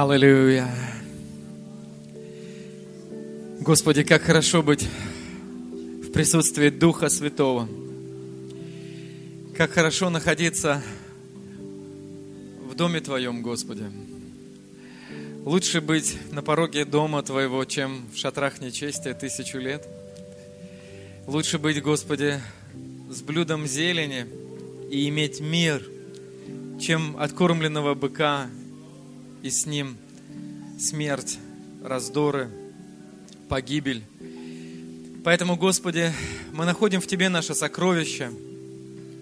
Аллилуйя. Господи, как хорошо быть в присутствии Духа Святого. Как хорошо находиться в доме Твоем, Господи. Лучше быть на пороге дома Твоего, чем в шатрах нечестия тысячу лет. Лучше быть, Господи, с блюдом зелени и иметь мир, чем откормленного быка и с ним смерть, раздоры, погибель. Поэтому, Господи, мы находим в Тебе наше сокровище,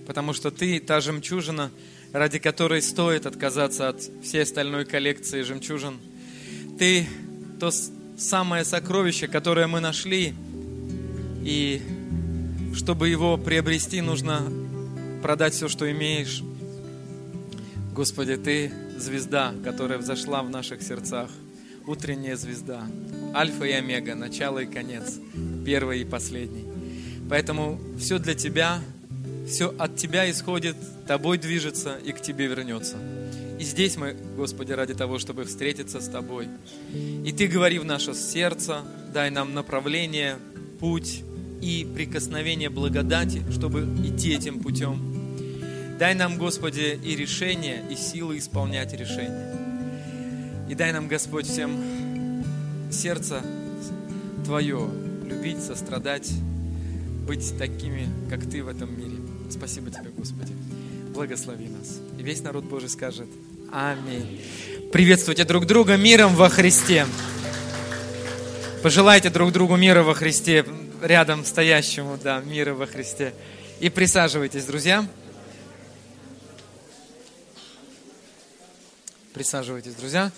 потому что Ты та жемчужина, ради которой стоит отказаться от всей остальной коллекции жемчужин. Ты то самое сокровище, которое мы нашли, и чтобы его приобрести, нужно продать все, что имеешь. Господи, Ты звезда, которая взошла в наших сердцах, утренняя звезда, альфа и омега, начало и конец, первый и последний. Поэтому все для Тебя, все от Тебя исходит, Тобой движется и к Тебе вернется. И здесь мы, Господи, ради того, чтобы встретиться с Тобой. И Ты говори в наше сердце, дай нам направление, путь и прикосновение благодати, чтобы идти этим путем. Дай нам, Господи, и решение, и силы исполнять решения. И дай нам, Господь, всем сердце Твое любить, сострадать, быть такими, как Ты в этом мире. Спасибо Тебе, Господи. Благослови нас. И весь народ Божий скажет Аминь. Приветствуйте друг друга миром во Христе. Пожелайте друг другу мира во Христе, рядом стоящему, да, мира во Христе. И присаживайтесь, друзья. Присаживайтесь, друзья.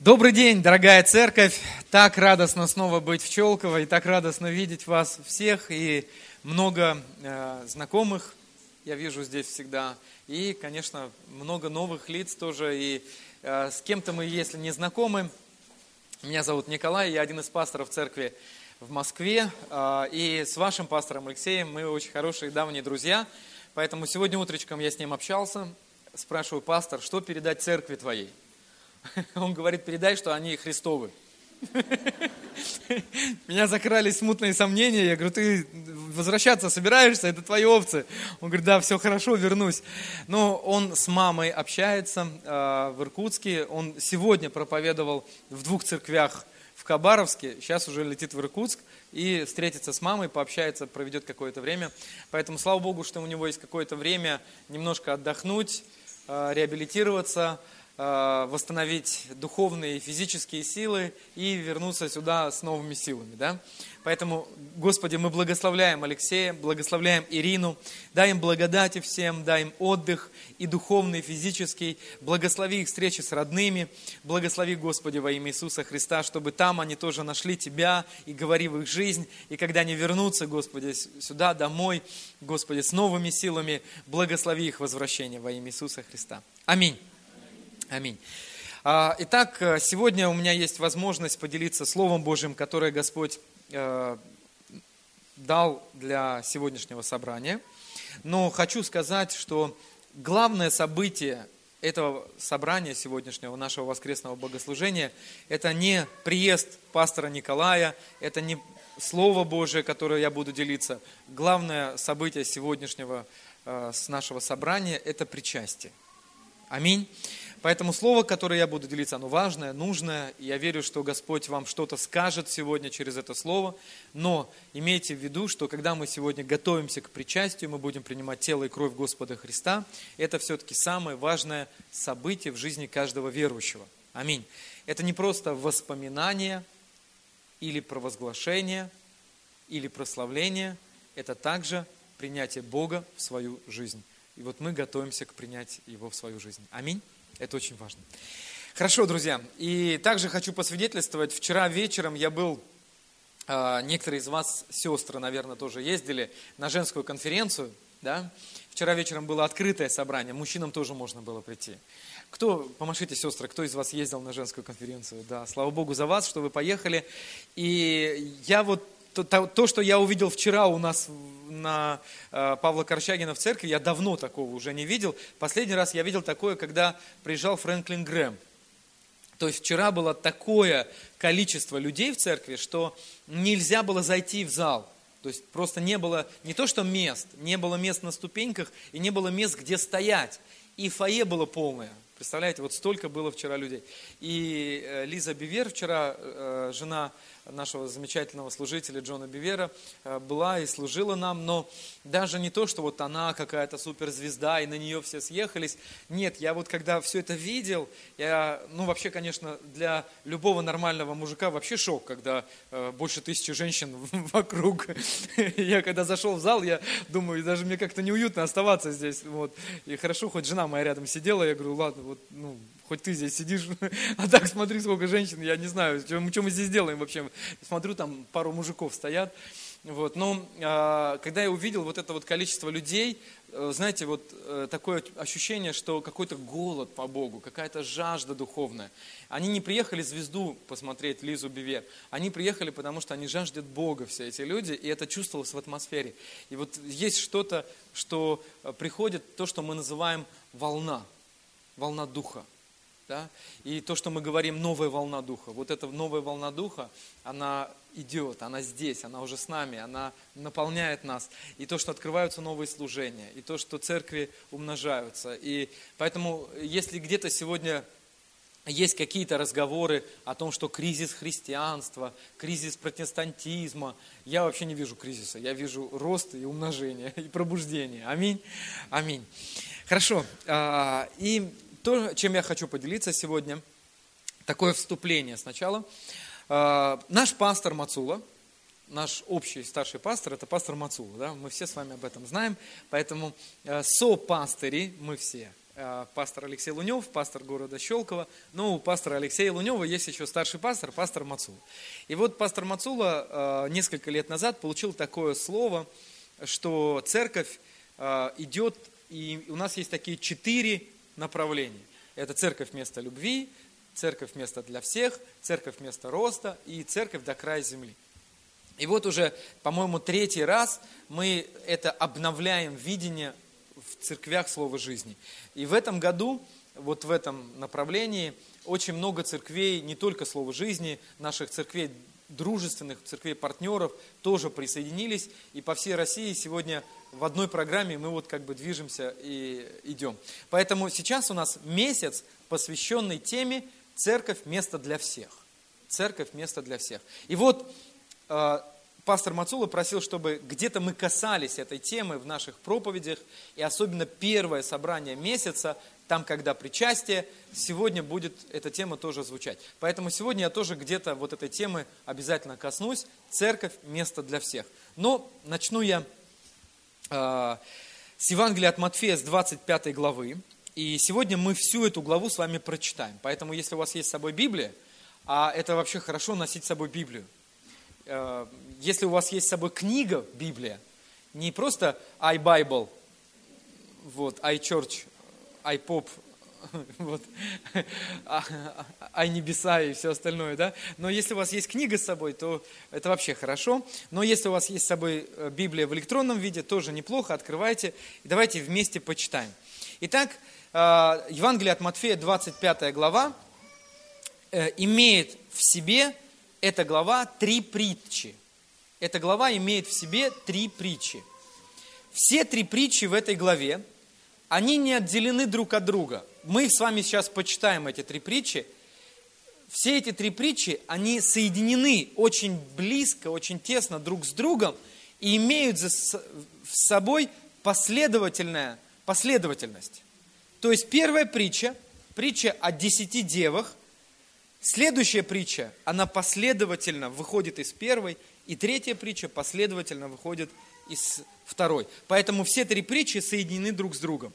Добрый день, дорогая церковь. Так радостно снова быть в Челково и так радостно видеть вас всех и много э, знакомых. Я вижу здесь всегда и, конечно, много новых лиц тоже. И э, с кем-то мы, если не знакомы, меня зовут Николай, я один из пасторов церкви в Москве. Э, и с вашим пастором Алексеем мы очень хорошие давние друзья. Поэтому сегодня утречком я с ним общался. Спрашиваю, пастор, что передать церкви твоей? Он говорит, передай, что они Христовы. Меня закрали смутные сомнения. Я говорю, ты возвращаться собираешься? Это твои овцы. Он говорит, да, все хорошо, вернусь. Но он с мамой общается э, в Иркутске. Он сегодня проповедовал в двух церквях в Хабаровске. Сейчас уже летит в Иркутск и встретится с мамой, пообщается, проведет какое-то время. Поэтому слава Богу, что у него есть какое-то время немножко отдохнуть, э, реабилитироваться, восстановить духовные и физические силы и вернуться сюда с новыми силами. Да? Поэтому, Господи, мы благословляем Алексея, благословляем Ирину, дай им благодати всем, дай им отдых и духовный, и физический, благослови их встречи с родными, благослови, Господи, во имя Иисуса Христа, чтобы там они тоже нашли Тебя и говори в их жизнь, и когда они вернутся, Господи, сюда, домой, Господи, с новыми силами, благослови их возвращение во имя Иисуса Христа. Аминь. Аминь. А, итак, э, сегодня у меня есть возможность поделиться Словом Божьим, которое Господь э, дал для сегодняшнего собрания. Но хочу сказать, что главное событие этого собрания сегодняшнего, нашего воскресного богослужения, это не приезд пастора Николая, это не Слово Божие, которое я буду делиться. Главное событие сегодняшнего э, с нашего собрания – это причастие. Аминь. Поэтому слово, которое я буду делиться, оно важное, нужное. И я верю, что Господь вам что-то скажет сегодня через это слово. Но имейте в виду, что когда мы сегодня готовимся к причастию, мы будем принимать тело и кровь Господа Христа. Это все-таки самое важное событие в жизни каждого верующего. Аминь. Это не просто воспоминание или провозглашение, или прославление. Это также принятие Бога в свою жизнь. И вот мы готовимся к принятию Его в свою жизнь. Аминь. Это очень важно. Хорошо, друзья. И также хочу посвидетельствовать. Вчера вечером я был, а, некоторые из вас, сестры, наверное, тоже ездили на женскую конференцию. Да? Вчера вечером было открытое собрание, мужчинам тоже можно было прийти. Кто, помашите, сестры, кто из вас ездил на женскую конференцию? Да, слава Богу за вас, что вы поехали. И я вот то, то, то, что я увидел вчера у нас на э, Павла Корчагина в церкви, я давно такого уже не видел. Последний раз я видел такое, когда приезжал Фрэнклин Грэм. То есть вчера было такое количество людей в церкви, что нельзя было зайти в зал. То есть просто не было не то что мест, не было мест на ступеньках и не было мест, где стоять. И фойе было полное. Представляете, вот столько было вчера людей. И э, Лиза Бивер вчера, э, жена нашего замечательного служителя Джона Бивера э, была и служила нам, но даже не то, что вот она какая-то суперзвезда, и на нее все съехались. Нет, я вот когда все это видел, я, ну вообще, конечно, для любого нормального мужика вообще шок, когда э, больше тысячи женщин вокруг. Я когда зашел в зал, я думаю, даже мне как-то неуютно оставаться здесь. Вот. И хорошо, хоть жена моя рядом сидела, я говорю, ладно, вот, ну, хоть ты здесь сидишь, а так смотри, сколько женщин, я не знаю, что, что мы здесь делаем вообще. Смотрю, там пару мужиков стоят. Вот. Но а, когда я увидел вот это вот количество людей, э, знаете, вот э, такое ощущение, что какой-то голод по Богу, какая-то жажда духовная. Они не приехали звезду посмотреть, Лизу Бивер. Они приехали, потому что они жаждут Бога, все эти люди, и это чувствовалось в атмосфере. И вот есть что-то, что э, приходит, то, что мы называем волна, волна духа. Да? И то, что мы говорим, новая волна духа, вот эта новая волна духа, она идет, она здесь, она уже с нами, она наполняет нас. И то, что открываются новые служения, и то, что церкви умножаются. И поэтому, если где-то сегодня есть какие-то разговоры о том, что кризис христианства, кризис протестантизма. Я вообще не вижу кризиса. Я вижу рост и умножение, и пробуждение. Аминь. Аминь. Хорошо. А, и то, чем я хочу поделиться сегодня, такое вступление сначала. А, наш пастор Мацула, наш общий старший пастор, это пастор Мацула, да? мы все с вами об этом знаем, поэтому а, со-пастыри мы все. А, пастор Алексей Лунев, пастор города Щелково, но у пастора Алексея Лунева есть еще старший пастор, пастор Мацула. И вот пастор Мацула несколько лет назад получил такое слово, что церковь идет, и у нас есть такие четыре направлений. Это церковь место любви, церковь место для всех, церковь место роста и церковь до края земли. И вот уже, по-моему, третий раз мы это обновляем видение в церквях Слова жизни. И в этом году, вот в этом направлении, очень много церквей, не только Слова жизни, наших церквей дружественных, церквей партнеров тоже присоединились. И по всей России сегодня в одной программе мы вот как бы движемся и идем. Поэтому сейчас у нас месяц, посвященный теме «Церковь – место для всех». Церковь – место для всех. И вот э, пастор Мацула просил, чтобы где-то мы касались этой темы в наших проповедях, и особенно первое собрание месяца, там, когда причастие, сегодня будет эта тема тоже звучать. Поэтому сегодня я тоже где-то вот этой темы обязательно коснусь. Церковь – место для всех. Но начну я Э, с Евангелия от Матфея с 25 главы. И сегодня мы всю эту главу с вами прочитаем. Поэтому, если у вас есть с собой Библия, а это вообще хорошо носить с собой Библию. Э, если у вас есть с собой книга Библия, не просто iBible, вот, iChurch, iPop, вот, а, а небеса и все остальное, да. Но если у вас есть книга с собой, то это вообще хорошо. Но если у вас есть с собой э, Библия в электронном виде, тоже неплохо, открывайте и давайте вместе почитаем. Итак, э, Евангелие от Матфея, 25 глава, э, имеет в себе, эта глава, три притчи. Эта глава имеет в себе три притчи. Все три притчи в этой главе, они не отделены друг от друга – мы с вами сейчас почитаем эти три притчи. Все эти три притчи, они соединены очень близко, очень тесно друг с другом и имеют за собой последовательная последовательность. То есть первая притча, притча о десяти девах, следующая притча, она последовательно выходит из первой, и третья притча последовательно выходит из второй. Поэтому все три притчи соединены друг с другом.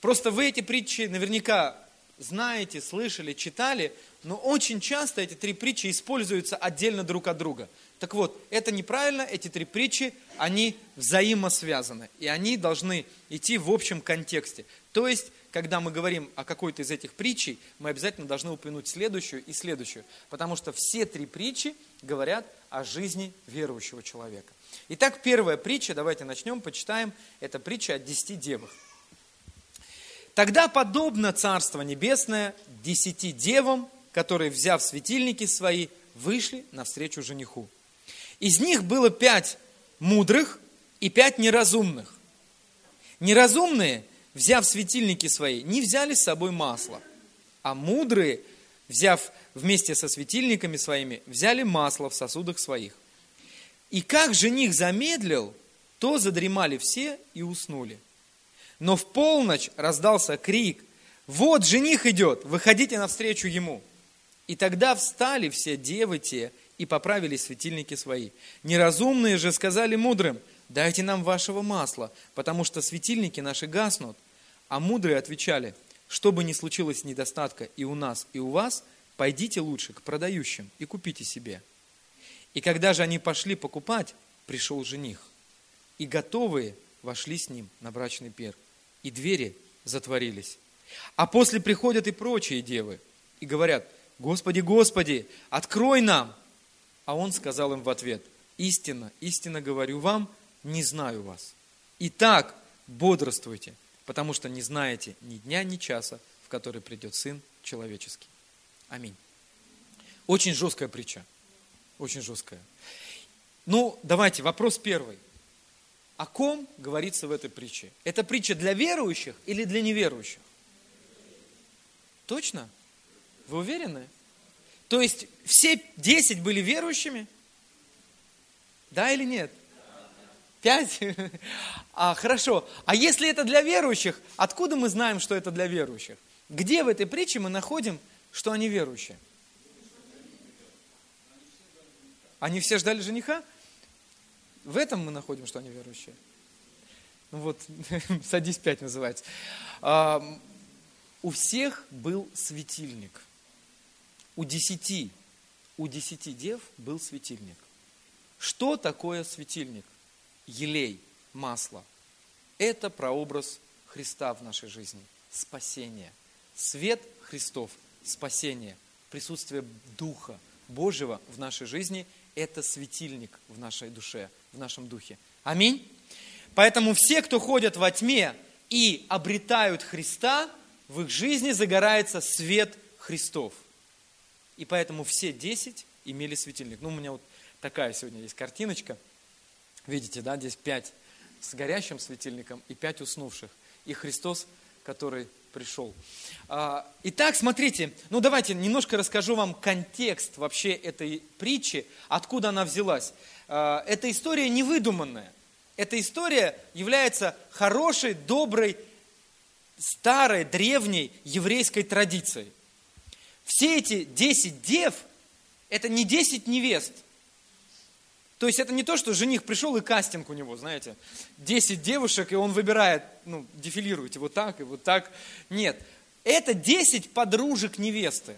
Просто вы эти притчи наверняка знаете, слышали, читали, но очень часто эти три притчи используются отдельно друг от друга. Так вот, это неправильно, эти три притчи, они взаимосвязаны, и они должны идти в общем контексте. То есть, когда мы говорим о какой-то из этих притчей, мы обязательно должны упомянуть следующую и следующую, потому что все три притчи говорят о жизни верующего человека. Итак, первая притча, давайте начнем, почитаем, это притча о десяти девах. Тогда подобно Царство Небесное десяти девам, которые, взяв светильники свои, вышли навстречу жениху. Из них было пять мудрых и пять неразумных. Неразумные, взяв светильники свои, не взяли с собой масло, а мудрые, взяв вместе со светильниками своими, взяли масло в сосудах своих. И как жених замедлил, то задремали все и уснули. Но в полночь раздался крик, вот жених идет, выходите навстречу ему. И тогда встали все девы те и поправили светильники свои. Неразумные же сказали мудрым, дайте нам вашего масла, потому что светильники наши гаснут. А мудрые отвечали, что бы ни случилось недостатка и у нас, и у вас, пойдите лучше к продающим и купите себе. И когда же они пошли покупать, пришел жених. И готовые вошли с ним на брачный пир. И двери затворились. А после приходят и прочие девы и говорят, Господи, Господи, открой нам. А он сказал им в ответ, истинно, истинно говорю вам, не знаю вас. Итак, бодрствуйте, потому что не знаете ни дня, ни часа, в который придет Сын Человеческий. Аминь. Очень жесткая притча. Очень жесткая. Ну, давайте, вопрос первый. О ком говорится в этой притче? Это притча для верующих или для неверующих? Точно? Вы уверены? То есть все десять были верующими? Да или нет? Пять? А, хорошо. А если это для верующих, откуда мы знаем, что это для верующих? Где в этой притче мы находим, что они верующие? Они все ждали жениха? В этом мы находим, что они верующие. Ну вот, садись пять называется. А, у всех был светильник. У десяти, у десяти дев был светильник. Что такое светильник? Елей, масло. Это прообраз Христа в нашей жизни. Спасение. Свет Христов, спасение, присутствие Духа Божьего в нашей жизни – это светильник в нашей душе, в нашем духе. Аминь. Поэтому все, кто ходят во тьме и обретают Христа, в их жизни загорается свет Христов. И поэтому все десять имели светильник. Ну, у меня вот такая сегодня есть картиночка. Видите, да, здесь пять с горящим светильником и пять уснувших. И Христос, который пришел. А, итак, смотрите, ну давайте немножко расскажу вам контекст вообще этой притчи, откуда она взялась. А, эта история невыдуманная. Эта история является хорошей, доброй, старой, древней еврейской традицией. Все эти десять дев – это не десять невест – то есть это не то, что жених пришел и кастинг у него, знаете, 10 девушек, и он выбирает, ну, дефилируйте вот так и вот так. Нет, это 10 подружек невесты.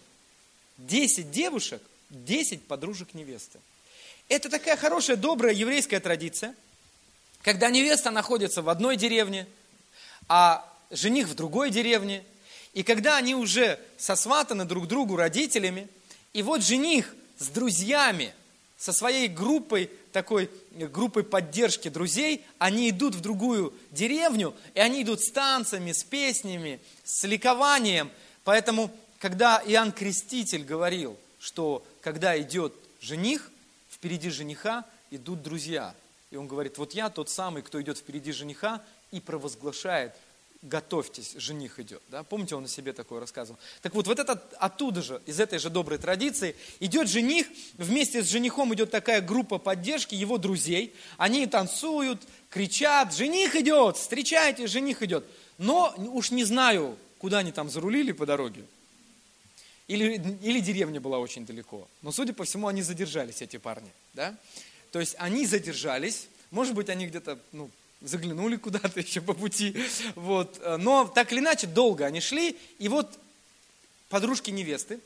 10 девушек, 10 подружек невесты. Это такая хорошая, добрая еврейская традиция, когда невеста находится в одной деревне, а жених в другой деревне, и когда они уже сосватаны друг другу родителями, и вот жених с друзьями – со своей группой, такой группой поддержки друзей, они идут в другую деревню, и они идут с танцами, с песнями, с ликованием. Поэтому, когда Иоанн Креститель говорил, что когда идет жених, впереди жениха идут друзья. И он говорит, вот я тот самый, кто идет впереди жениха и провозглашает готовьтесь, жених идет. Да? Помните, он о себе такое рассказывал? Так вот, вот это оттуда же, из этой же доброй традиции, идет жених, вместе с женихом идет такая группа поддержки, его друзей, они танцуют, кричат, жених идет, встречайте, жених идет. Но уж не знаю, куда они там зарулили по дороге. Или, или деревня была очень далеко. Но, судя по всему, они задержались, эти парни. Да? То есть они задержались, может быть, они где-то ну, заглянули куда-то еще по пути. Вот. Но так или иначе, долго они шли, и вот подружки невесты,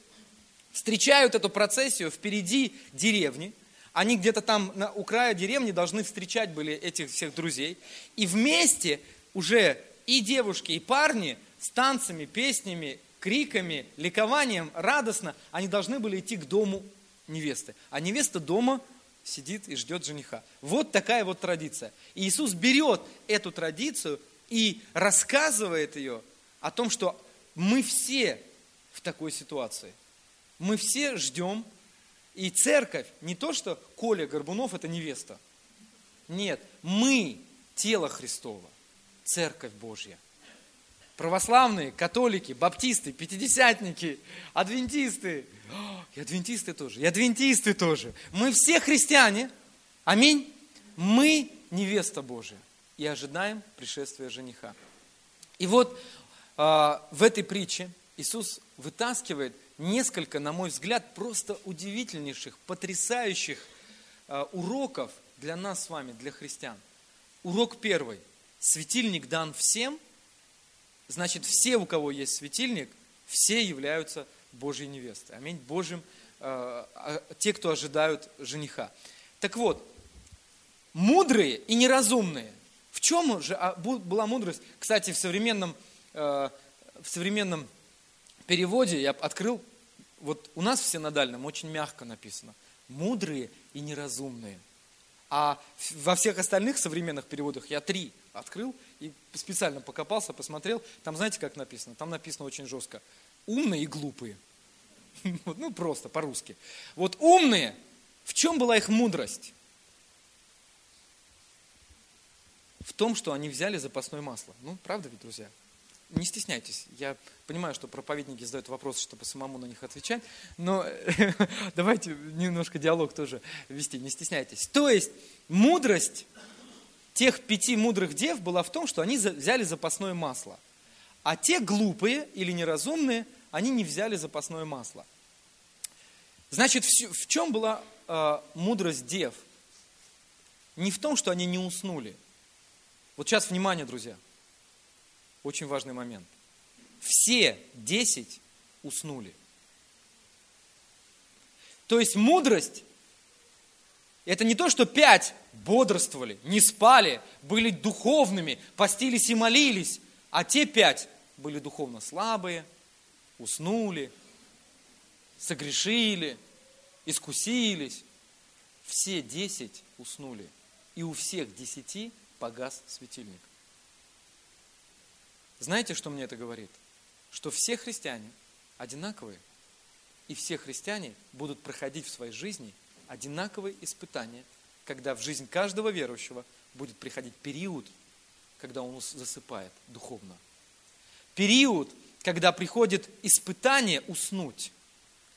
встречают эту процессию впереди деревни. Они где-то там на, у края деревни должны встречать были этих всех друзей. И вместе уже и девушки, и парни с танцами, песнями, криками, ликованием, радостно, они должны были идти к дому невесты. А невеста дома сидит и ждет жениха. Вот такая вот традиция. И Иисус берет эту традицию и рассказывает ее о том, что мы все в такой ситуации. Мы все ждем, и церковь, не то, что Коля Горбунов – это невеста. Нет, мы – тело Христово, церковь Божья. Православные, католики, баптисты, пятидесятники, адвентисты. И адвентисты тоже, и адвентисты тоже. Мы все христиане. Аминь. Мы невеста Божия и ожидаем пришествия жениха. И вот э, в этой притче Иисус вытаскивает несколько, на мой взгляд, просто удивительнейших, потрясающих э, уроков для нас с вами, для христиан. Урок первый. Светильник дан всем, значит, все, у кого есть светильник, все являются Божьей невестой. Аминь. Божьим, э, э, те, кто ожидают жениха. Так вот, мудрые и неразумные. В чем же а, была мудрость? Кстати, в современном, э, в современном переводе я открыл, вот у нас в синодальном очень мягко написано. Мудрые и неразумные. А во всех остальных современных переводах я три открыл и специально покопался, посмотрел. Там знаете, как написано? Там написано очень жестко. Умные и глупые. Ну, просто по-русски. Вот умные, в чем была их мудрость? В том, что они взяли запасное масло. Ну, правда ведь, друзья? Не стесняйтесь. Я понимаю, что проповедники задают вопросы, чтобы самому на них отвечать, но давайте немножко диалог тоже вести, не стесняйтесь. То есть мудрость тех пяти мудрых дев была в том, что они взяли запасное масло. А те глупые или неразумные, они не взяли запасное масло. Значит, в чем была э, мудрость дев? Не в том, что они не уснули. Вот сейчас внимание, друзья. Очень важный момент. Все десять уснули. То есть мудрость – это не то, что пять бодрствовали, не спали, были духовными, постились и молились, а те пять были духовно слабые, уснули, согрешили, искусились. Все десять уснули. И у всех десяти погас светильник. Знаете, что мне это говорит? Что все христиане одинаковые, и все христиане будут проходить в своей жизни одинаковые испытания, когда в жизнь каждого верующего будет приходить период, когда он засыпает духовно. Период, когда приходит испытание уснуть,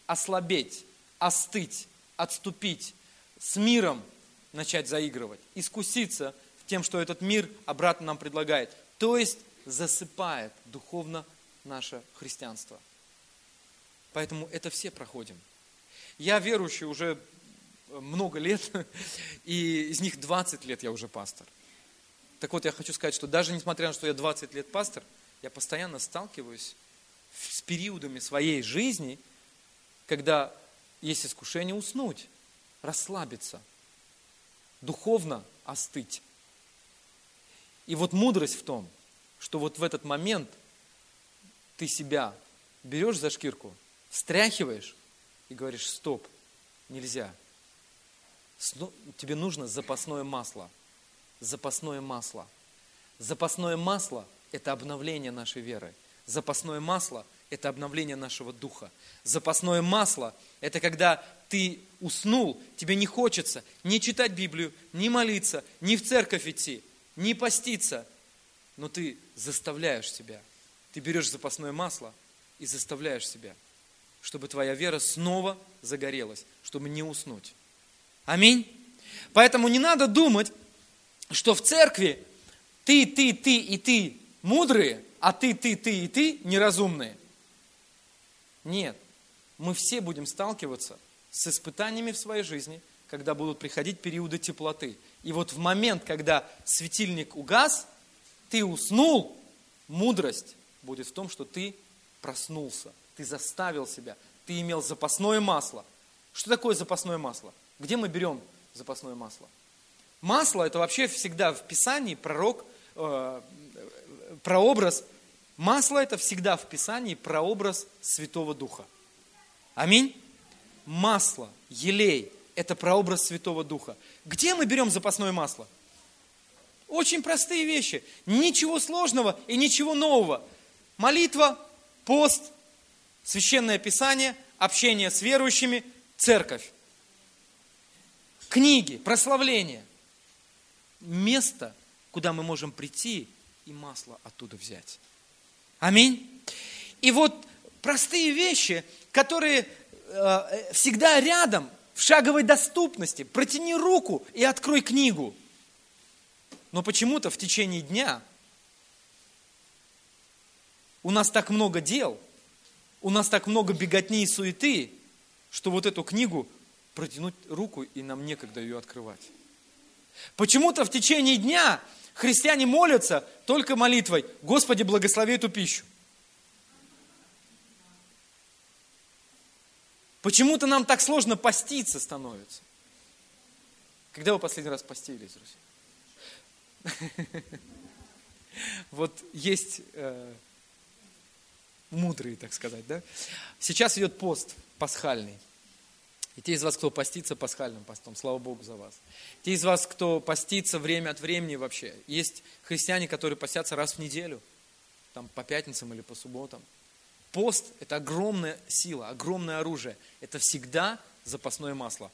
ослабеть, остыть, отступить, с миром начать заигрывать, искуситься тем, что этот мир обратно нам предлагает. То есть засыпает духовно наше христианство. Поэтому это все проходим. Я верующий уже много лет, и из них 20 лет я уже пастор. Так вот, я хочу сказать, что даже несмотря на то, что я 20 лет пастор, я постоянно сталкиваюсь с периодами своей жизни, когда есть искушение уснуть, расслабиться, духовно остыть. И вот мудрость в том, что вот в этот момент ты себя берешь за шкирку, встряхиваешь и говоришь, стоп, нельзя. Тебе нужно запасное масло. Запасное масло. Запасное масло – это обновление нашей веры. Запасное масло – это обновление нашего духа. Запасное масло – это когда ты уснул, тебе не хочется не читать Библию, не молиться, не в церковь идти, не поститься, но ты заставляешь себя. Ты берешь запасное масло и заставляешь себя, чтобы твоя вера снова загорелась, чтобы не уснуть. Аминь. Поэтому не надо думать, что в церкви ты, ты, ты и ты мудрые, а ты, ты, ты и ты неразумные. Нет. Мы все будем сталкиваться с испытаниями в своей жизни, когда будут приходить периоды теплоты. И вот в момент, когда светильник угас, ты уснул, мудрость будет в том, что ты проснулся, ты заставил себя, ты имел запасное масло. Что такое запасное масло? Где мы берем запасное масло? Масло это вообще всегда в Писании пророк, э, прообраз. Масло это всегда в Писании прообраз Святого Духа. Аминь. Масло, елей – это прообраз Святого Духа. Где мы берем запасное масло? Очень простые вещи. Ничего сложного и ничего нового. Молитва, пост, священное писание, общение с верующими, церковь. Книги, прославление. Место, куда мы можем прийти и масло оттуда взять. Аминь. И вот простые вещи, которые э, всегда рядом, в шаговой доступности. Протяни руку и открой книгу. Но почему-то в течение дня у нас так много дел, у нас так много беготни и суеты, что вот эту книгу протянуть руку, и нам некогда ее открывать. Почему-то в течение дня христиане молятся только молитвой «Господи, благослови эту пищу». Почему-то нам так сложно поститься становится. Когда вы последний раз постились, друзья? Вот есть э, мудрые, так сказать, да? Сейчас идет пост пасхальный. И те из вас, кто постится пасхальным постом, слава Богу за вас. Те из вас, кто постится время от времени вообще. Есть христиане, которые постятся раз в неделю, там по пятницам или по субботам. Пост – это огромная сила, огромное оружие. Это всегда запасное масло.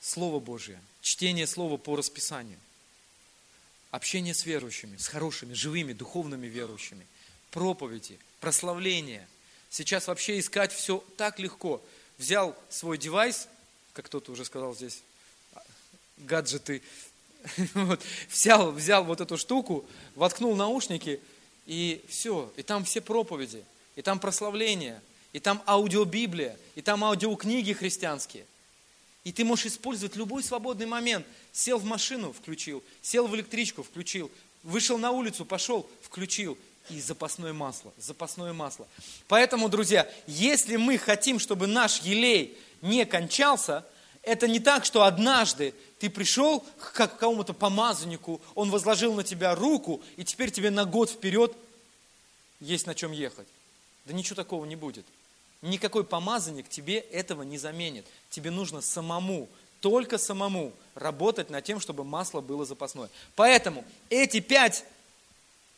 Слово Божье, чтение Слова по расписанию, общение с верующими, с хорошими, живыми, духовными верующими, проповеди, прославление. Сейчас вообще искать все так легко. Взял свой девайс, как кто-то уже сказал здесь, гаджеты, вот, взял, взял вот эту штуку, воткнул наушники – и все, и там все проповеди, и там прославление, и там аудиобиблия, и там аудиокниги христианские. И ты можешь использовать любой свободный момент. Сел в машину, включил, сел в электричку, включил, вышел на улицу, пошел, включил. И запасное масло, запасное масло. Поэтому, друзья, если мы хотим, чтобы наш елей не кончался, это не так, что однажды ты пришел к какому-то помазаннику, он возложил на тебя руку, и теперь тебе на год вперед есть на чем ехать. Да ничего такого не будет. Никакой помазанник тебе этого не заменит. Тебе нужно самому, только самому работать над тем, чтобы масло было запасное. Поэтому эти пять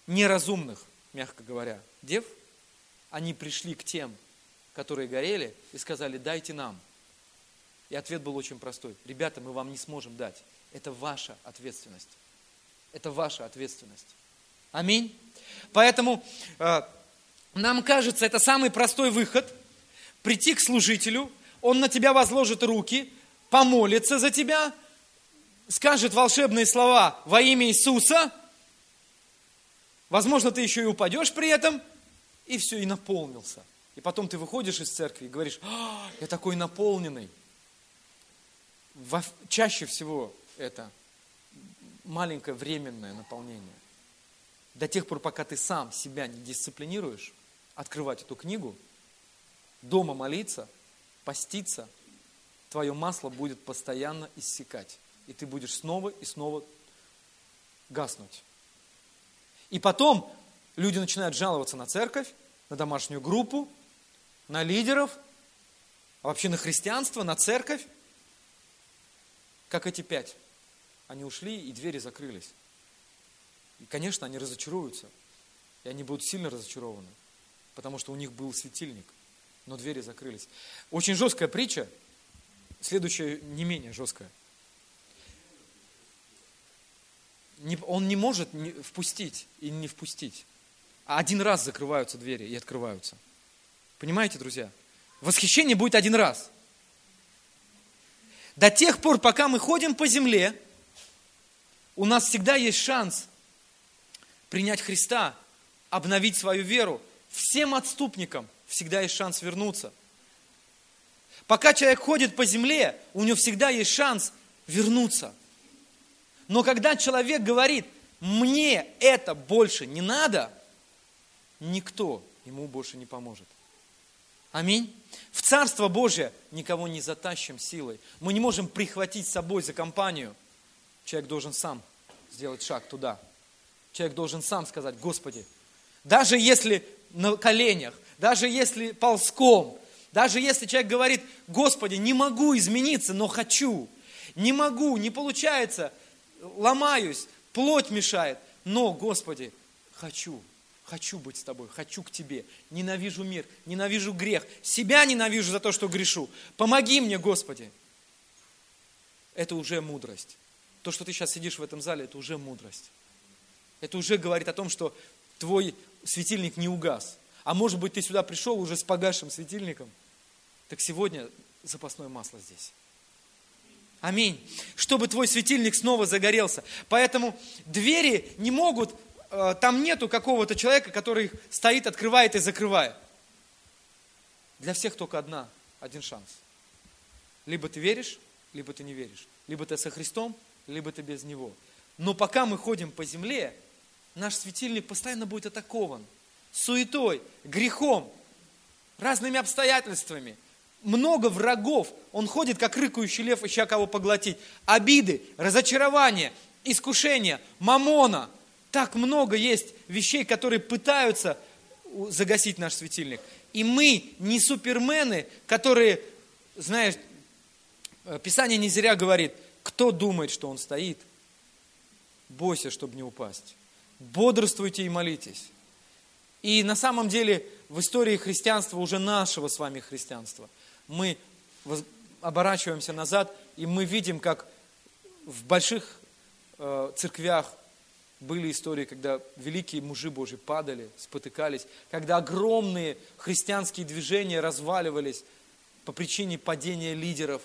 неразумных, мягко говоря, дев, они пришли к тем, которые горели, и сказали, дайте нам – и ответ был очень простой. Ребята, мы вам не сможем дать. Это ваша ответственность. Это ваша ответственность. Аминь. Поэтому э, нам кажется, это самый простой выход. Прийти к служителю, он на тебя возложит руки, помолится за тебя, скажет волшебные слова во имя Иисуса. Возможно, ты еще и упадешь при этом, и все, и наполнился. И потом ты выходишь из церкви и говоришь, а, я такой наполненный чаще всего это маленькое временное наполнение. До тех пор, пока ты сам себя не дисциплинируешь, открывать эту книгу, дома молиться, поститься, твое масло будет постоянно иссякать. И ты будешь снова и снова гаснуть. И потом люди начинают жаловаться на церковь, на домашнюю группу, на лидеров, а вообще на христианство, на церковь как эти пять. Они ушли, и двери закрылись. И, конечно, они разочаруются. И они будут сильно разочарованы, потому что у них был светильник, но двери закрылись. Очень жесткая притча, следующая не менее жесткая. Он не может впустить и не впустить. А один раз закрываются двери и открываются. Понимаете, друзья? Восхищение будет один раз – до тех пор, пока мы ходим по земле, у нас всегда есть шанс принять Христа, обновить свою веру. Всем отступникам всегда есть шанс вернуться. Пока человек ходит по земле, у него всегда есть шанс вернуться. Но когда человек говорит, мне это больше не надо, никто ему больше не поможет. Аминь. В Царство Божие никого не затащим силой. Мы не можем прихватить с собой за компанию. Человек должен сам сделать шаг туда. Человек должен сам сказать, Господи, даже если на коленях, даже если ползком, даже если человек говорит, Господи, не могу измениться, но хочу, не могу, не получается, ломаюсь, плоть мешает, но, Господи, хочу, хочу быть с Тобой, хочу к Тебе, ненавижу мир, ненавижу грех, себя ненавижу за то, что грешу. Помоги мне, Господи. Это уже мудрость. То, что ты сейчас сидишь в этом зале, это уже мудрость. Это уже говорит о том, что твой светильник не угас. А может быть, ты сюда пришел уже с погасшим светильником. Так сегодня запасное масло здесь. Аминь. Чтобы твой светильник снова загорелся. Поэтому двери не могут, э, там нету какого-то человека, который стоит, открывает и закрывает. Для всех только одна, один шанс. Либо ты веришь, либо ты не веришь. Либо ты со Христом, либо ты без Него. Но пока мы ходим по земле, наш светильник постоянно будет атакован суетой, грехом, разными обстоятельствами. Много врагов. Он ходит, как рыкающий лев, ища кого поглотить. Обиды, разочарования, искушения, мамона. Так много есть вещей, которые пытаются загасить наш светильник. И мы не супермены, которые, знаешь, э, Писание не зря говорит, кто думает, что он стоит, бойся, чтобы не упасть. Бодрствуйте и молитесь. И на самом деле в истории христианства, уже нашего с вами христианства, мы оборачиваемся назад, и мы видим, как в больших э, церквях были истории, когда великие мужи Божьи падали, спотыкались, когда огромные христианские движения разваливались по причине падения лидеров.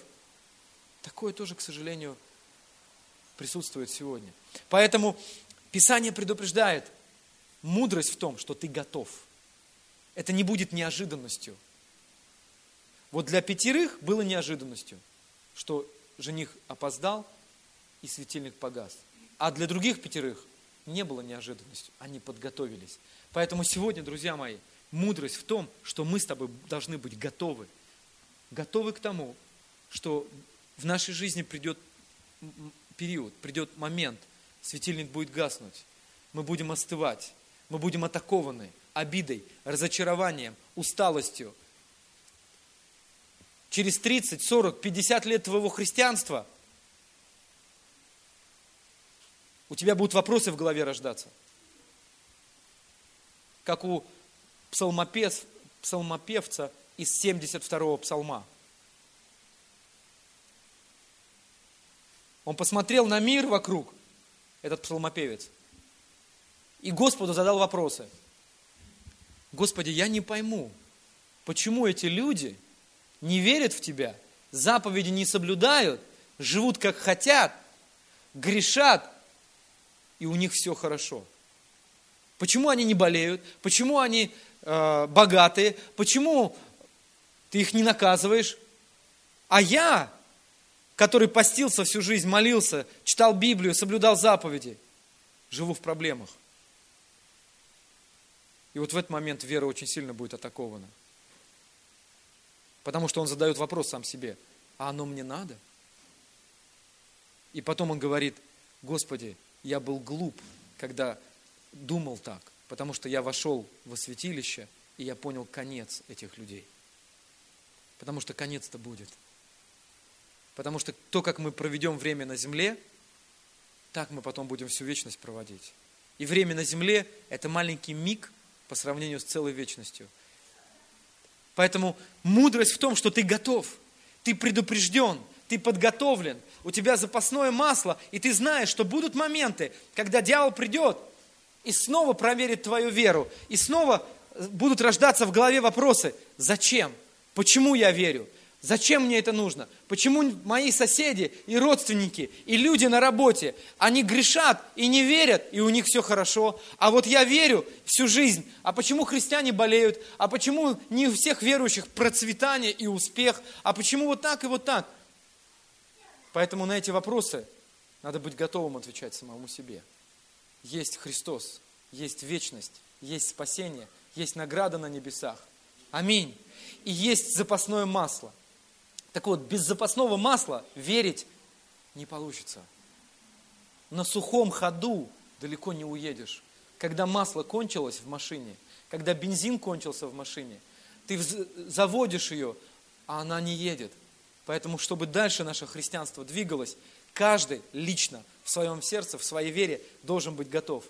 Такое тоже, к сожалению, присутствует сегодня. Поэтому Писание предупреждает, мудрость в том, что ты готов. Это не будет неожиданностью. Вот для пятерых было неожиданностью, что жених опоздал и светильник погас. А для других пятерых не было неожиданностью, они подготовились. Поэтому сегодня, друзья мои, мудрость в том, что мы с тобой должны быть готовы. Готовы к тому, что в нашей жизни придет период, придет момент, светильник будет гаснуть, мы будем остывать, мы будем атакованы обидой, разочарованием, усталостью. Через 30, 40, 50 лет твоего христианства у тебя будут вопросы в голове рождаться. Как у псалмопев, псалмопевца из 72-го псалма. Он посмотрел на мир вокруг, этот псалмопевец, и Господу задал вопросы. Господи, я не пойму, почему эти люди не верят в Тебя, заповеди не соблюдают, живут как хотят, грешат, и у них все хорошо. Почему они не болеют? Почему они э, богатые? Почему ты их не наказываешь? А я, который постился всю жизнь, молился, читал Библию, соблюдал заповеди, живу в проблемах. И вот в этот момент вера очень сильно будет атакована. Потому что он задает вопрос сам себе, а оно мне надо? И потом он говорит, Господи, я был глуп, когда думал так, потому что я вошел во святилище, и я понял конец этих людей. Потому что конец-то будет. Потому что то, как мы проведем время на земле, так мы потом будем всю вечность проводить. И время на земле – это маленький миг – по сравнению с целой вечностью. Поэтому мудрость в том, что ты готов, ты предупрежден, ты подготовлен, у тебя запасное масло, и ты знаешь, что будут моменты, когда дьявол придет и снова проверит твою веру, и снова будут рождаться в голове вопросы, зачем, почему я верю, Зачем мне это нужно? Почему мои соседи и родственники, и люди на работе, они грешат и не верят, и у них все хорошо, а вот я верю всю жизнь. А почему христиане болеют? А почему не у всех верующих процветание и успех? А почему вот так и вот так? Поэтому на эти вопросы надо быть готовым отвечать самому себе. Есть Христос, есть вечность, есть спасение, есть награда на небесах. Аминь. И есть запасное масло. Так вот, без запасного масла верить не получится. На сухом ходу далеко не уедешь. Когда масло кончилось в машине, когда бензин кончился в машине, ты заводишь ее, а она не едет. Поэтому, чтобы дальше наше христианство двигалось, каждый лично в своем сердце, в своей вере должен быть готов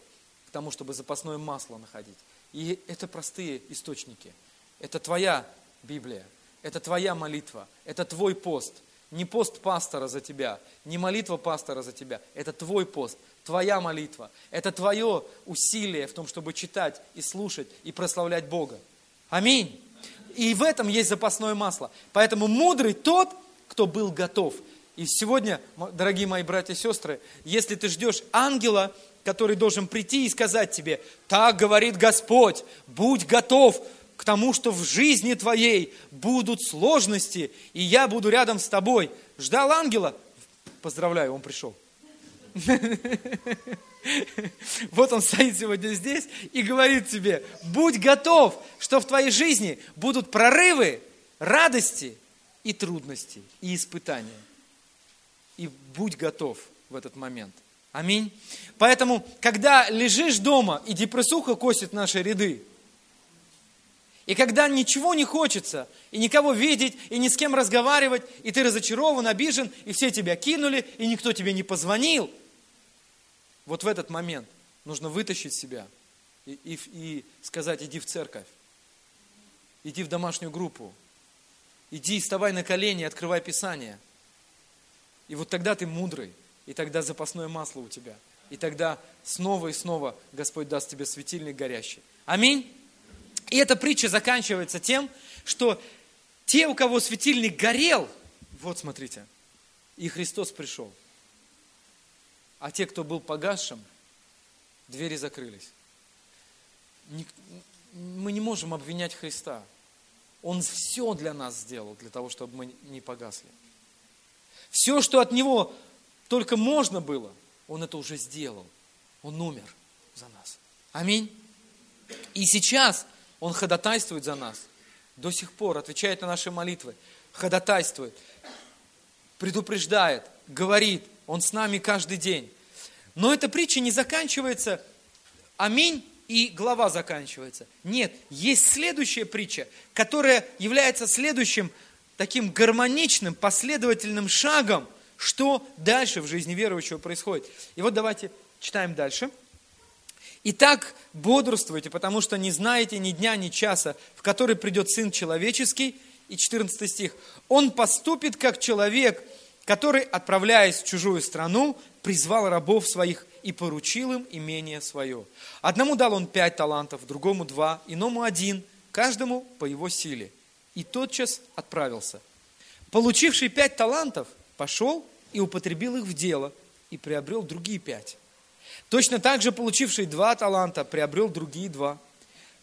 к тому, чтобы запасное масло находить. И это простые источники. Это твоя Библия, это твоя молитва, это твой пост. Не пост пастора за тебя, не молитва пастора за тебя. Это твой пост, твоя молитва. Это твое усилие в том, чтобы читать и слушать и прославлять Бога. Аминь. И в этом есть запасное масло. Поэтому мудрый тот, кто был готов. И сегодня, дорогие мои братья и сестры, если ты ждешь ангела, который должен прийти и сказать тебе, так говорит Господь, будь готов к тому, что в жизни твоей будут сложности, и я буду рядом с тобой. Ждал ангела? Поздравляю, он пришел. Вот он стоит сегодня здесь и говорит тебе, будь готов, что в твоей жизни будут прорывы, радости и трудности, и испытания. И будь готов в этот момент. Аминь. Поэтому, когда лежишь дома и депрессуха косит наши ряды, и когда ничего не хочется, и никого видеть, и ни с кем разговаривать, и ты разочарован, обижен, и все тебя кинули, и никто тебе не позвонил – вот в этот момент нужно вытащить себя и, и, и сказать, иди в церковь, иди в домашнюю группу, иди, вставай на колени, открывай Писание. И вот тогда ты мудрый, и тогда запасное масло у тебя. И тогда снова и снова Господь даст тебе светильник горящий. Аминь. И эта притча заканчивается тем, что те, у кого светильник горел, вот смотрите, и Христос пришел – а те, кто был погасшим, двери закрылись. Мы не можем обвинять Христа. Он все для нас сделал, для того, чтобы мы не погасли. Все, что от Него только можно было, Он это уже сделал. Он умер за нас. Аминь. И сейчас Он ходатайствует за нас. До сих пор отвечает на наши молитвы. Ходатайствует. Предупреждает. Говорит. Он с нами каждый день. Но эта притча не заканчивается, аминь, и глава заканчивается. Нет, есть следующая притча, которая является следующим таким гармоничным, последовательным шагом, что дальше в жизни верующего происходит. И вот давайте читаем дальше. Итак, бодрствуйте, потому что не знаете ни дня, ни часа, в который придет Сын Человеческий. И 14 стих. Он поступит как человек, который, отправляясь в чужую страну, призвал рабов своих и поручил им имение свое. Одному дал он пять талантов, другому два, иному один, каждому по его силе. И тотчас отправился. Получивший пять талантов пошел и употребил их в дело, и приобрел другие пять. Точно так же получивший два таланта приобрел другие два.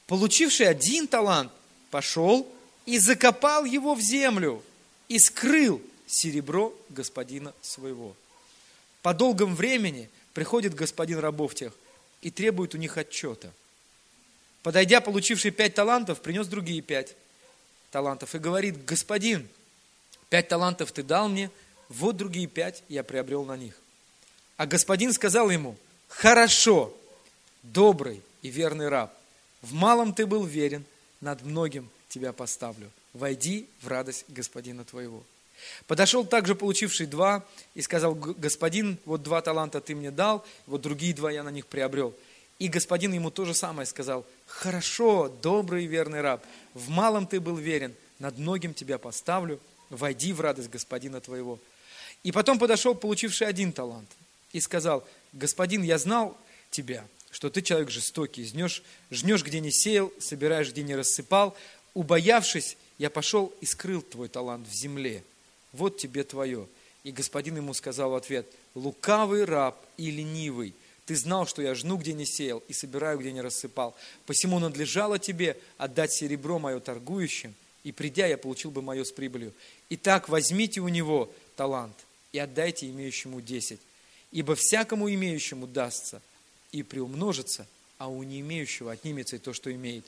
Получивший один талант пошел и закопал его в землю, и скрыл серебро господина своего. По долгом времени приходит господин рабов тех и требует у них отчета. Подойдя, получивший пять талантов, принес другие пять талантов и говорит, господин, пять талантов ты дал мне, вот другие пять я приобрел на них. А господин сказал ему, хорошо, добрый и верный раб, в малом ты был верен, над многим тебя поставлю. Войди в радость господина твоего. Подошел также получивший два и сказал, господин, вот два таланта ты мне дал, вот другие два я на них приобрел. И господин ему то же самое сказал, хорошо, добрый и верный раб, в малом ты был верен, над многим тебя поставлю, войди в радость господина твоего. И потом подошел получивший один талант и сказал, господин, я знал тебя, что ты человек жестокий, жнешь, жнешь где не сеял, собираешь, где не рассыпал. Убоявшись, я пошел и скрыл твой талант в земле вот тебе твое. И господин ему сказал в ответ, лукавый раб и ленивый, ты знал, что я жну, где не сеял, и собираю, где не рассыпал. Посему надлежало тебе отдать серебро мое торгующим, и придя, я получил бы мое с прибылью. Итак, возьмите у него талант и отдайте имеющему десять. Ибо всякому имеющему дастся и приумножится, а у не имеющего отнимется и то, что имеет.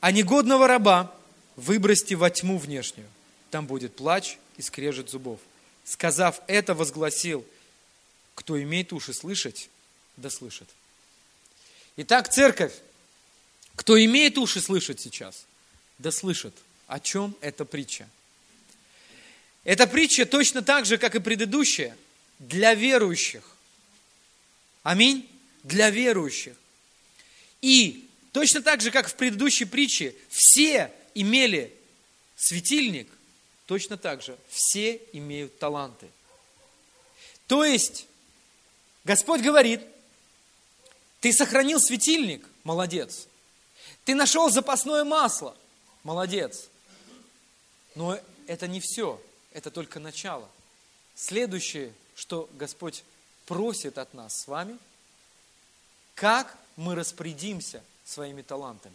А негодного раба выбросьте во тьму внешнюю. Там будет плач и скрежет зубов. Сказав это, возгласил, кто имеет уши слышать, да слышит. Итак, церковь, кто имеет уши слышать сейчас, да слышит. О чем эта притча? Эта притча точно так же, как и предыдущая, для верующих. Аминь. Для верующих. И точно так же, как в предыдущей притче, все имели светильник, точно так же все имеют таланты. То есть, Господь говорит, ты сохранил светильник, молодец. Ты нашел запасное масло, молодец. Но это не все, это только начало. Следующее, что Господь просит от нас с вами, как мы распорядимся своими талантами.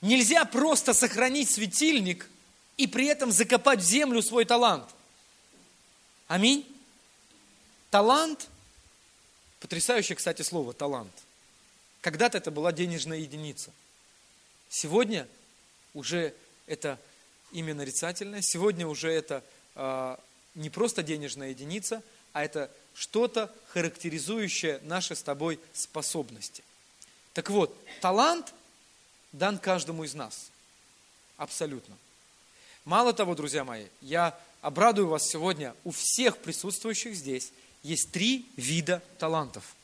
Нельзя просто сохранить светильник и при этом закопать в землю свой талант. Аминь. Талант, потрясающее, кстати, слово, талант. Когда-то это была денежная единица. Сегодня уже это имя нарицательное, сегодня уже это э, не просто денежная единица, а это что-то характеризующее наши с тобой способности. Так вот, талант дан каждому из нас. Абсолютно. Мало того, друзья мои, я обрадую вас сегодня, у всех присутствующих здесь есть три вида талантов.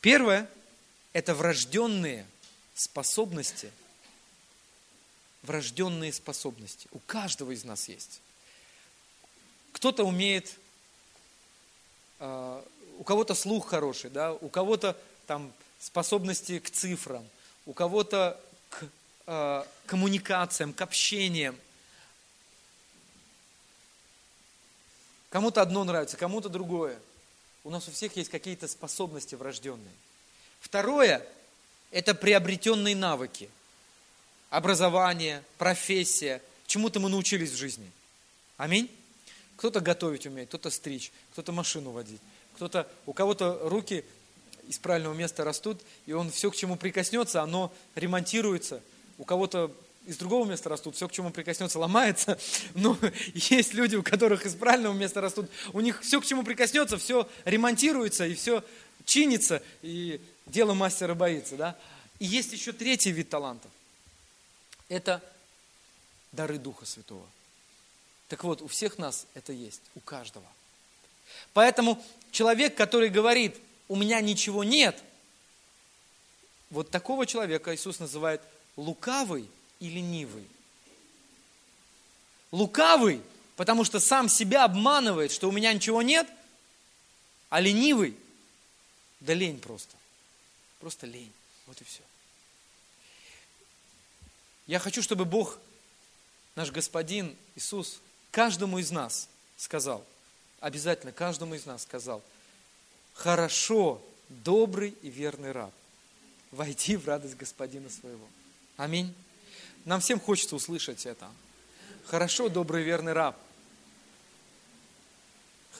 Первое – это врожденные способности, врожденные способности. У каждого из нас есть. Кто-то умеет, а, у кого-то слух хороший, да, у кого-то там способности к цифрам, у кого-то к э, коммуникациям, к общениям. Кому-то одно нравится, кому-то другое. У нас у всех есть какие-то способности врожденные. Второе – это приобретенные навыки. Образование, профессия, чему-то мы научились в жизни. Аминь. Кто-то готовить умеет, кто-то стричь, кто-то машину водить, кто-то, у кого-то руки из правильного места растут, и он все, к чему прикоснется, оно ремонтируется. У кого-то из другого места растут, все, к чему прикоснется, ломается. Но есть люди, у которых из правильного места растут, у них все, к чему прикоснется, все ремонтируется, и все чинится, и дело мастера боится. Да? И есть еще третий вид талантов. Это дары Духа Святого. Так вот, у всех нас это есть, у каждого. Поэтому человек, который говорит, у меня ничего нет. Вот такого человека Иисус называет лукавый и ленивый. Лукавый, потому что сам себя обманывает, что у меня ничего нет, а ленивый, да лень просто. Просто лень. Вот и все. Я хочу, чтобы Бог, наш Господин Иисус, каждому из нас сказал, обязательно каждому из нас сказал – хорошо, добрый и верный раб, войти в радость Господина своего. Аминь. Нам всем хочется услышать это. Хорошо, добрый и верный раб,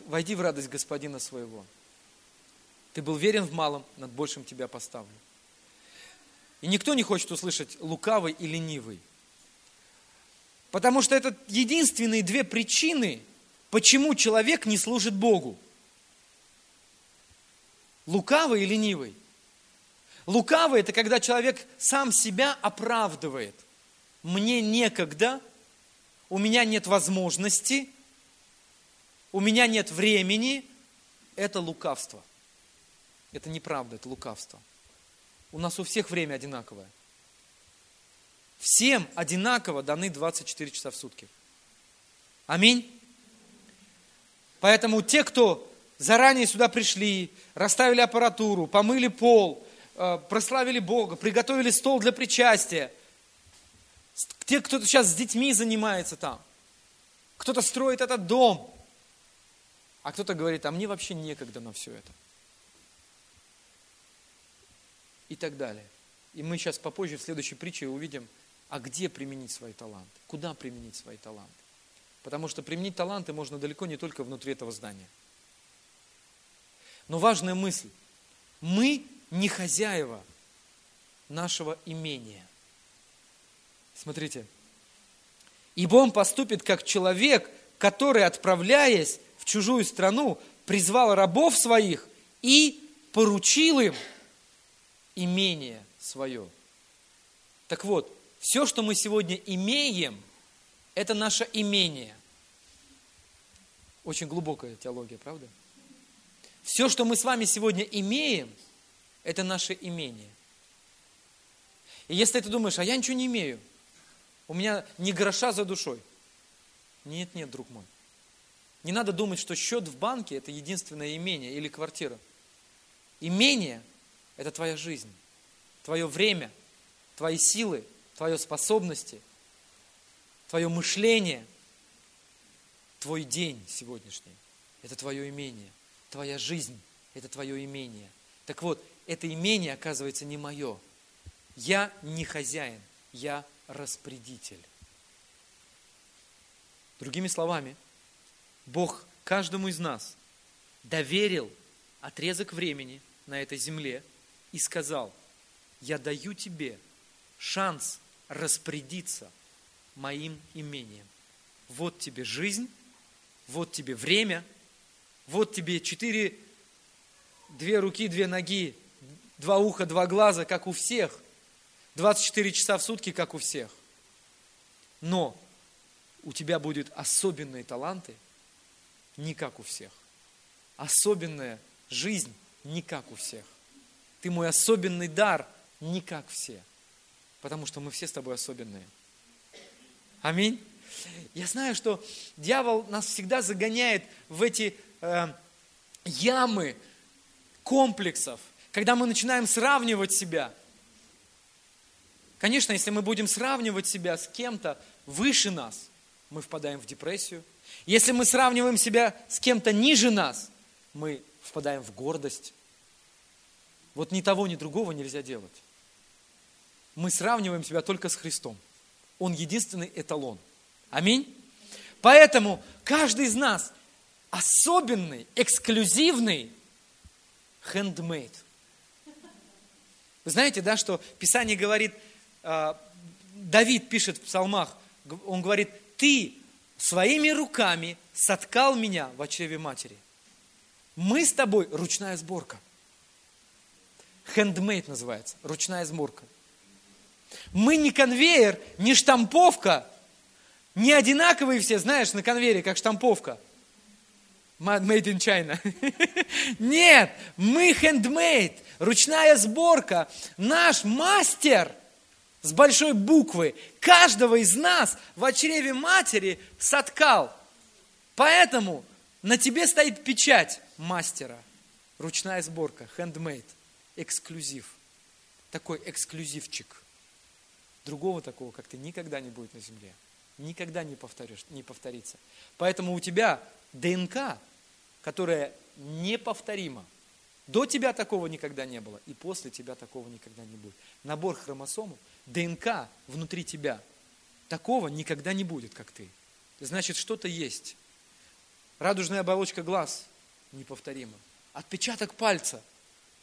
войди в радость Господина своего. Ты был верен в малом, над большим тебя поставлю. И никто не хочет услышать лукавый и ленивый. Потому что это единственные две причины, почему человек не служит Богу. Лукавый и ленивый. Лукавый – это когда человек сам себя оправдывает. Мне некогда, у меня нет возможности, у меня нет времени. Это лукавство. Это неправда, это лукавство. У нас у всех время одинаковое. Всем одинаково даны 24 часа в сутки. Аминь. Поэтому те, кто заранее сюда пришли, расставили аппаратуру, помыли пол, э, прославили Бога, приготовили стол для причастия. Те, кто сейчас с детьми занимается там. Кто-то строит этот дом. А кто-то говорит, а мне вообще некогда на все это. И так далее. И мы сейчас попозже в следующей притче увидим, а где применить свои таланты, куда применить свои таланты. Потому что применить таланты можно далеко не только внутри этого здания. Но важная мысль. Мы не хозяева нашего имения. Смотрите. Ибо он поступит как человек, который, отправляясь в чужую страну, призвал рабов своих и поручил им имение свое. Так вот, все, что мы сегодня имеем, это наше имение. Очень глубокая теология, правда? Все, что мы с вами сегодня имеем, это наше имение. И если ты думаешь, а я ничего не имею, у меня ни гроша за душой. Нет, нет, друг мой. Не надо думать, что счет в банке – это единственное имение или квартира. Имение – это твоя жизнь, твое время, твои силы, твои способности, твое мышление, твой день сегодняшний – это твое имение. Твоя жизнь – это твое имение. Так вот, это имение, оказывается, не мое. Я не хозяин, я распорядитель. Другими словами, Бог каждому из нас доверил отрезок времени на этой земле и сказал, я даю тебе шанс распорядиться моим имением. Вот тебе жизнь, вот тебе время, вот тебе четыре, две руки, две ноги, два уха, два глаза, как у всех. 24 часа в сутки, как у всех. Но у тебя будут особенные таланты, не как у всех. Особенная жизнь, не как у всех. Ты мой особенный дар, не как все. Потому что мы все с тобой особенные. Аминь. Я знаю, что дьявол нас всегда загоняет в эти э, ямы комплексов, когда мы начинаем сравнивать себя – Конечно, если мы будем сравнивать себя с кем-то выше нас, мы впадаем в депрессию. Если мы сравниваем себя с кем-то ниже нас, мы впадаем в гордость. Вот ни того, ни другого нельзя делать. Мы сравниваем себя только с Христом. Он единственный эталон. Аминь. Поэтому каждый из нас особенный, эксклюзивный handmade. Вы знаете, да, что Писание говорит – а, Давид пишет в псалмах, он говорит, ты своими руками соткал меня в чреве матери. Мы с тобой ручная сборка. Handmade называется, ручная сборка. Мы не конвейер, не штамповка, не одинаковые все, знаешь, на конвейере, как штамповка. Made in China. Нет, мы handmade, ручная сборка. Наш мастер – с большой буквы, каждого из нас в чреве матери соткал. Поэтому на тебе стоит печать мастера. Ручная сборка, handmade, эксклюзив. Такой эксклюзивчик. Другого такого, как ты, никогда не будет на земле. Никогда не, повторишь, не повторится. Поэтому у тебя ДНК, которая неповторима. До тебя такого никогда не было, и после тебя такого никогда не будет. Набор хромосом ДНК внутри тебя. Такого никогда не будет, как ты. Значит, что-то есть. Радужная оболочка глаз неповторима. Отпечаток пальца.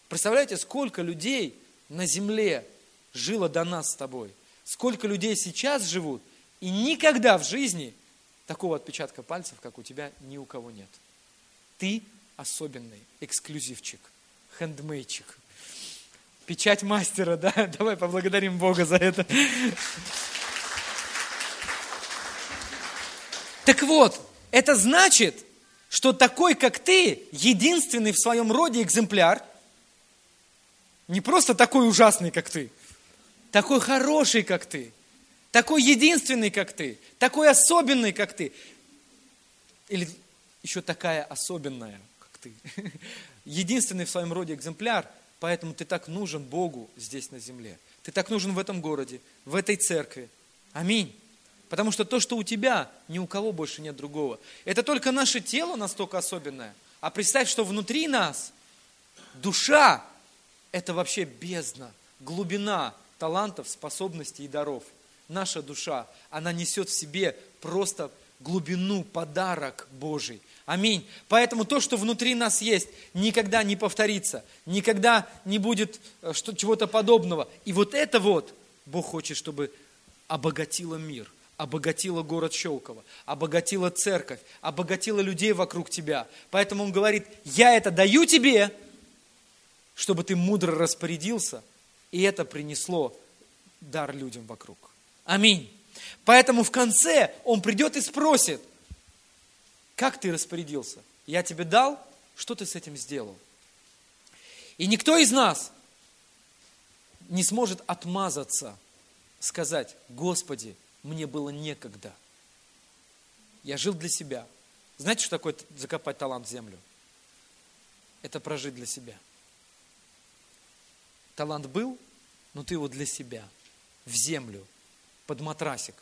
Представляете, сколько людей на земле жило до нас с тобой? Сколько людей сейчас живут, и никогда в жизни такого отпечатка пальцев, как у тебя, ни у кого нет. Ты особенный эксклюзивчик, хендмейчик. Печать мастера, да? Давай поблагодарим Бога за это. Так вот, это значит, что такой, как ты, единственный в своем роде экземпляр, не просто такой ужасный, как ты, такой хороший, как ты, такой единственный, как ты, такой особенный, как ты, или еще такая особенная, как ты, единственный в своем роде экземпляр – Поэтому ты так нужен Богу здесь на земле. Ты так нужен в этом городе, в этой церкви. Аминь. Потому что то, что у тебя, ни у кого больше нет другого. Это только наше тело настолько особенное. А представь, что внутри нас душа – это вообще бездна, глубина талантов, способностей и даров. Наша душа, она несет в себе просто глубину, подарок Божий. Аминь. Поэтому то, что внутри нас есть, никогда не повторится, никогда не будет э, чего-то подобного. И вот это вот Бог хочет, чтобы обогатило мир, обогатило город Щелково, обогатило церковь, обогатило людей вокруг тебя. Поэтому Он говорит, я это даю тебе, чтобы ты мудро распорядился, и это принесло дар людям вокруг. Аминь. Поэтому в конце Он придет и спросит, как ты распорядился? Я тебе дал, что ты с этим сделал? И никто из нас не сможет отмазаться, сказать, Господи, мне было некогда. Я жил для себя. Знаете, что такое закопать талант в землю? Это прожить для себя. Талант был, но ты его для себя, в землю, под матрасик.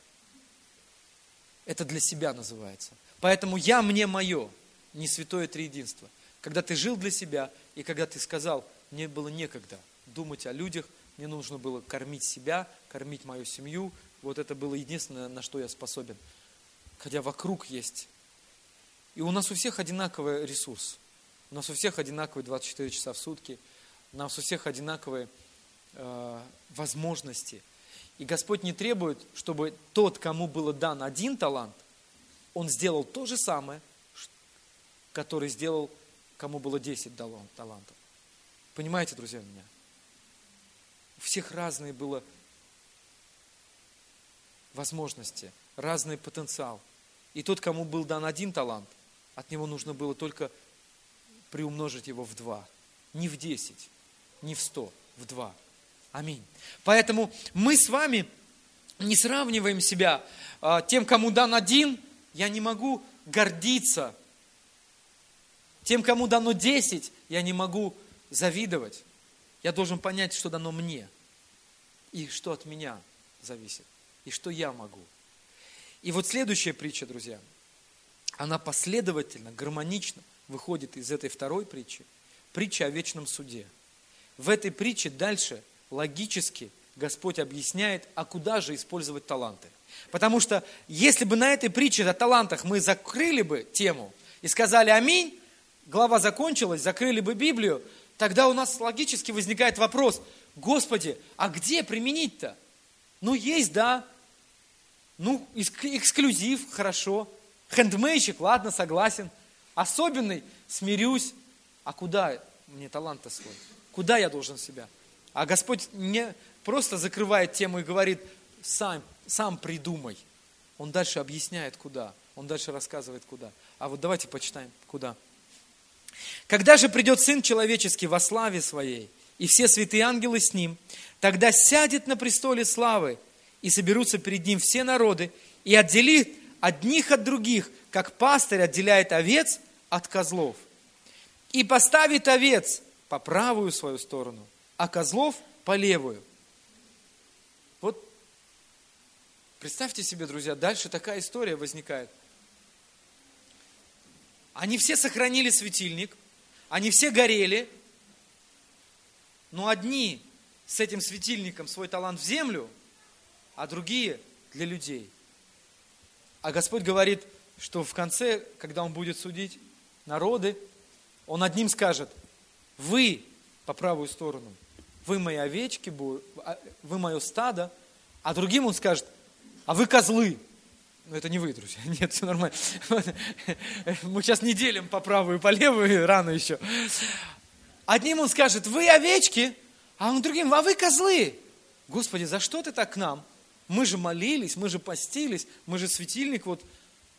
Это для себя называется. Поэтому я, мне, мое, не святое триединство. Когда ты жил для себя, и когда ты сказал, мне было некогда думать о людях, мне нужно было кормить себя, кормить мою семью, вот это было единственное, на что я способен. Хотя вокруг есть. И у нас у всех одинаковый ресурс. У нас у всех одинаковые 24 часа в сутки. Нас у всех одинаковые э, возможности. И Господь не требует, чтобы тот, кому было дан один талант, он сделал то же самое, который сделал, кому было 10 талантов. Понимаете, друзья, меня? У всех разные было возможности, разный потенциал. И тот, кому был дан один талант, от него нужно было только приумножить его в два. Не в десять, не в сто, в два. Аминь. Поэтому мы с вами не сравниваем себя а, тем, кому дан один, я не могу гордиться. Тем, кому дано десять, я не могу завидовать. Я должен понять, что дано мне. И что от меня зависит. И что я могу. И вот следующая притча, друзья, она последовательно, гармонично выходит из этой второй притчи. Притча о вечном суде. В этой притче дальше логически Господь объясняет, а куда же использовать таланты. Потому что если бы на этой притче о талантах мы закрыли бы тему и сказали «Аминь», глава закончилась, закрыли бы Библию, тогда у нас логически возникает вопрос, Господи, а где применить-то? Ну, есть, да. Ну, эксклюзив, хорошо. Хендмейщик, ладно, согласен. Особенный, смирюсь. А куда мне талант-то свой? Куда я должен себя? А Господь не просто закрывает тему и говорит, сам, сам придумай. Он дальше объясняет, куда. Он дальше рассказывает, куда. А вот давайте почитаем, куда. Когда же придет Сын Человеческий во славе Своей, и все святые ангелы с Ним, тогда сядет на престоле славы, и соберутся перед Ним все народы, и отделит одних от других, как пастырь отделяет овец от козлов. И поставит овец по правую свою сторону, а козлов по левую. Вот представьте себе, друзья, дальше такая история возникает. Они все сохранили светильник, они все горели, но одни с этим светильником свой талант в землю, а другие для людей. А Господь говорит, что в конце, когда Он будет судить народы, Он одним скажет, вы по правую сторону, вы мои овечки, а, вы мое стадо, а другим он скажет, а вы козлы. Но это не вы, друзья. Нет, все нормально. Мы сейчас не делим по правую и по левую, рано еще. Одним он скажет, вы овечки, а он другим, а вы козлы. Господи, за что ты так к нам? Мы же молились, мы же постились, мы же светильник вот.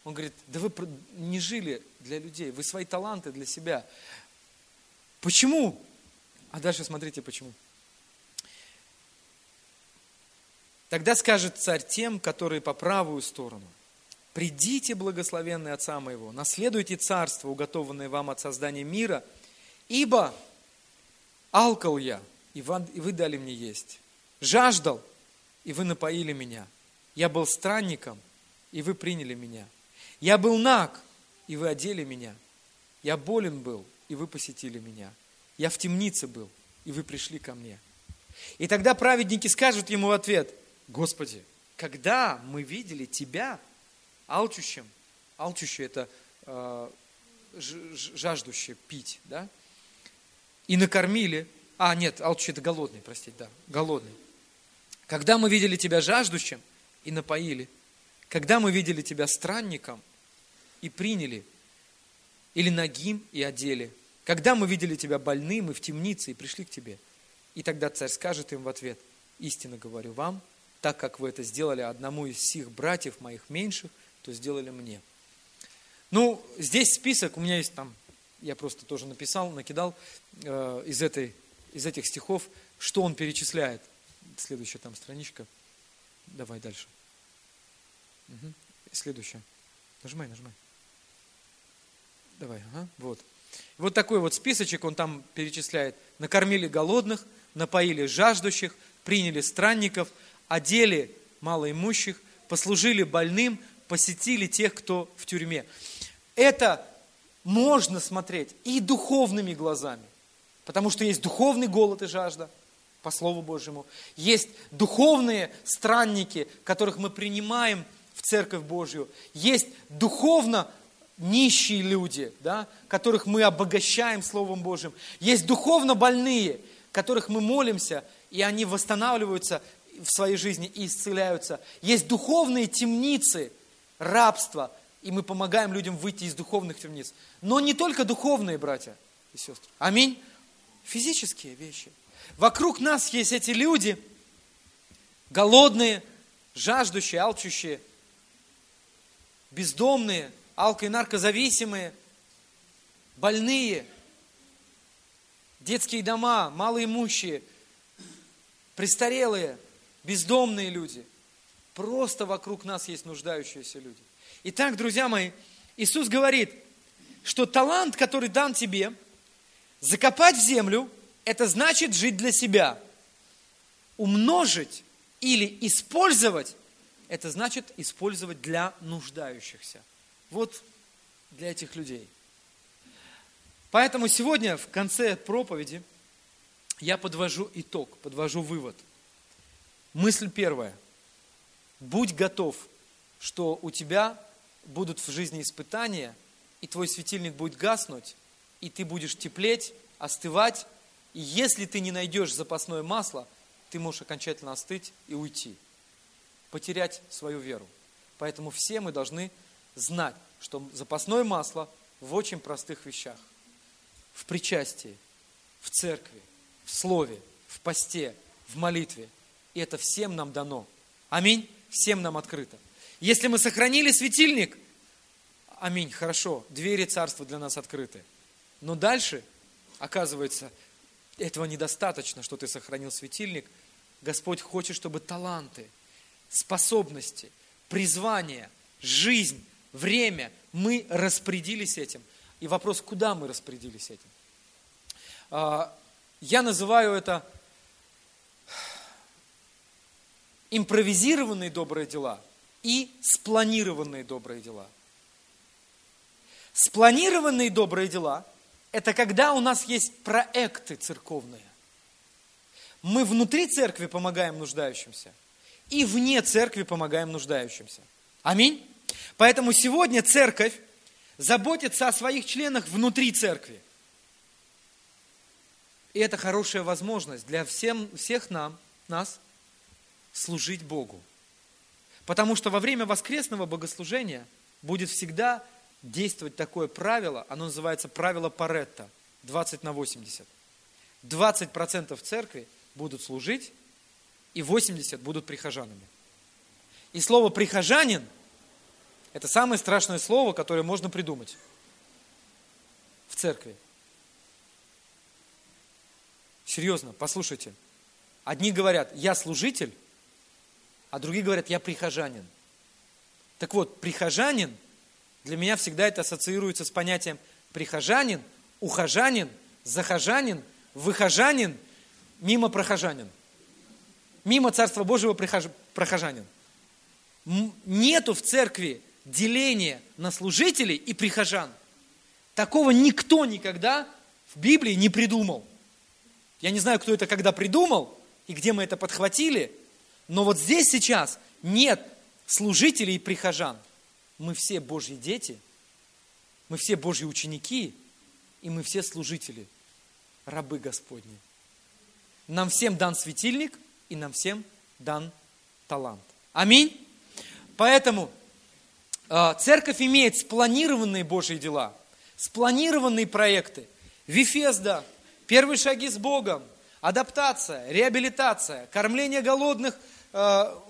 Он говорит, да вы не жили для людей, вы свои таланты для себя. Почему? А дальше смотрите почему. Тогда скажет царь тем, которые по правую сторону. Придите, благословенный Отца моего, наследуйте царство, уготованное вам от создания мира, ибо алкал я, и вы дали мне есть, жаждал, и вы напоили меня, я был странником, и вы приняли меня, я был наг, и вы одели меня, я болен был, и вы посетили меня, я в темнице был, и вы пришли ко мне. И тогда праведники скажут ему в ответ, Господи, когда мы видели Тебя алчущим алчущие – это э, жаждущие пить, да? И накормили, а, нет, алчущие – это голодный, простите, да, голодный. Когда мы видели тебя жаждущим и напоили, когда мы видели тебя странником и приняли, или нагим и одели, когда мы видели тебя больным и в темнице и пришли к тебе. И тогда царь скажет им в ответ, истинно говорю вам, так как вы это сделали одному из сих братьев моих меньших, то сделали мне. Ну, здесь список, у меня есть там, я просто тоже написал, накидал э, из, этой, из этих стихов, что он перечисляет. Следующая там страничка. Давай дальше. Угу. Следующая. Нажимай, нажимай. Давай, ага, вот. Вот такой вот списочек он там перечисляет. Накормили голодных, напоили жаждущих, приняли странников, одели малоимущих, послужили больным, посетили тех, кто в тюрьме. Это можно смотреть и духовными глазами, потому что есть духовный голод и жажда, по Слову Божьему. Есть духовные странники, которых мы принимаем в Церковь Божью. Есть духовно нищие люди, да, которых мы обогащаем Словом Божьим. Есть духовно больные, которых мы молимся, и они восстанавливаются в своей жизни и исцеляются. Есть духовные темницы рабства, и мы помогаем людям выйти из духовных темниц. Но не только духовные, братья и сестры. Аминь. Физические вещи. Вокруг нас есть эти люди, голодные, жаждущие, алчущие, бездомные – алко- и наркозависимые, больные, детские дома, малоимущие, престарелые, бездомные люди. Просто вокруг нас есть нуждающиеся люди. Итак, друзья мои, Иисус говорит, что талант, который дан тебе, закопать в землю, это значит жить для себя. Умножить или использовать, это значит использовать для нуждающихся. Вот для этих людей. Поэтому сегодня в конце проповеди я подвожу итог, подвожу вывод. Мысль первая. Будь готов, что у тебя будут в жизни испытания, и твой светильник будет гаснуть, и ты будешь теплеть, остывать, и если ты не найдешь запасное масло, ты можешь окончательно остыть и уйти, потерять свою веру. Поэтому все мы должны знать, что запасное масло в очень простых вещах. В причастии, в церкви, в слове, в посте, в молитве. И это всем нам дано. Аминь. Всем нам открыто. Если мы сохранили светильник, аминь, хорошо, двери царства для нас открыты. Но дальше, оказывается, этого недостаточно, что ты сохранил светильник. Господь хочет, чтобы таланты, способности, призвание, жизнь время, мы распорядились этим. И вопрос, куда мы распорядились этим? А, я называю это импровизированные добрые дела и спланированные добрые дела. Спланированные добрые дела – это когда у нас есть проекты церковные. Мы внутри церкви помогаем нуждающимся и вне церкви помогаем нуждающимся. Аминь. Поэтому сегодня церковь заботится о своих членах внутри церкви. И это хорошая возможность для всем, всех нам, нас служить Богу. Потому что во время воскресного богослужения будет всегда действовать такое правило, оно называется правило Паретта, 20 на 80. 20% церкви будут служить, и 80 будут прихожанами. И слово «прихожанин» – это самое страшное слово, которое можно придумать в церкви. Серьезно, послушайте. Одни говорят, я служитель, а другие говорят, я прихожанин. Так вот, прихожанин, для меня всегда это ассоциируется с понятием прихожанин, ухожанин, захожанин, выхожанин, мимо прохожанин. Мимо Царства Божьего прохожанин. Нету в церкви деление на служителей и прихожан. Такого никто никогда в Библии не придумал. Я не знаю, кто это когда придумал и где мы это подхватили, но вот здесь сейчас нет служителей и прихожан. мы все Божьи дети, мы все Божьи ученики, и мы все служители, рабы Господни. Нам всем дан светильник, и нам всем дан талант. Аминь. Поэтому церковь имеет спланированные Божьи дела, спланированные проекты. Вифезда, первые шаги с Богом, адаптация, реабилитация, кормление голодных э,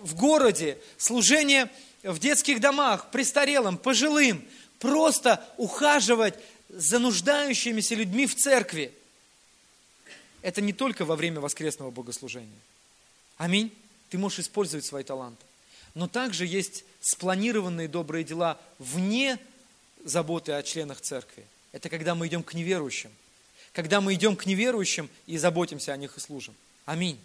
в городе, служение в детских домах, престарелым, пожилым, просто ухаживать за нуждающимися людьми в церкви. Это не только во время воскресного богослужения. Аминь. Ты можешь использовать свои таланты. Но также есть спланированные добрые дела вне заботы о членах церкви. Это когда мы идем к неверующим. Когда мы идем к неверующим и заботимся о них и служим. Аминь.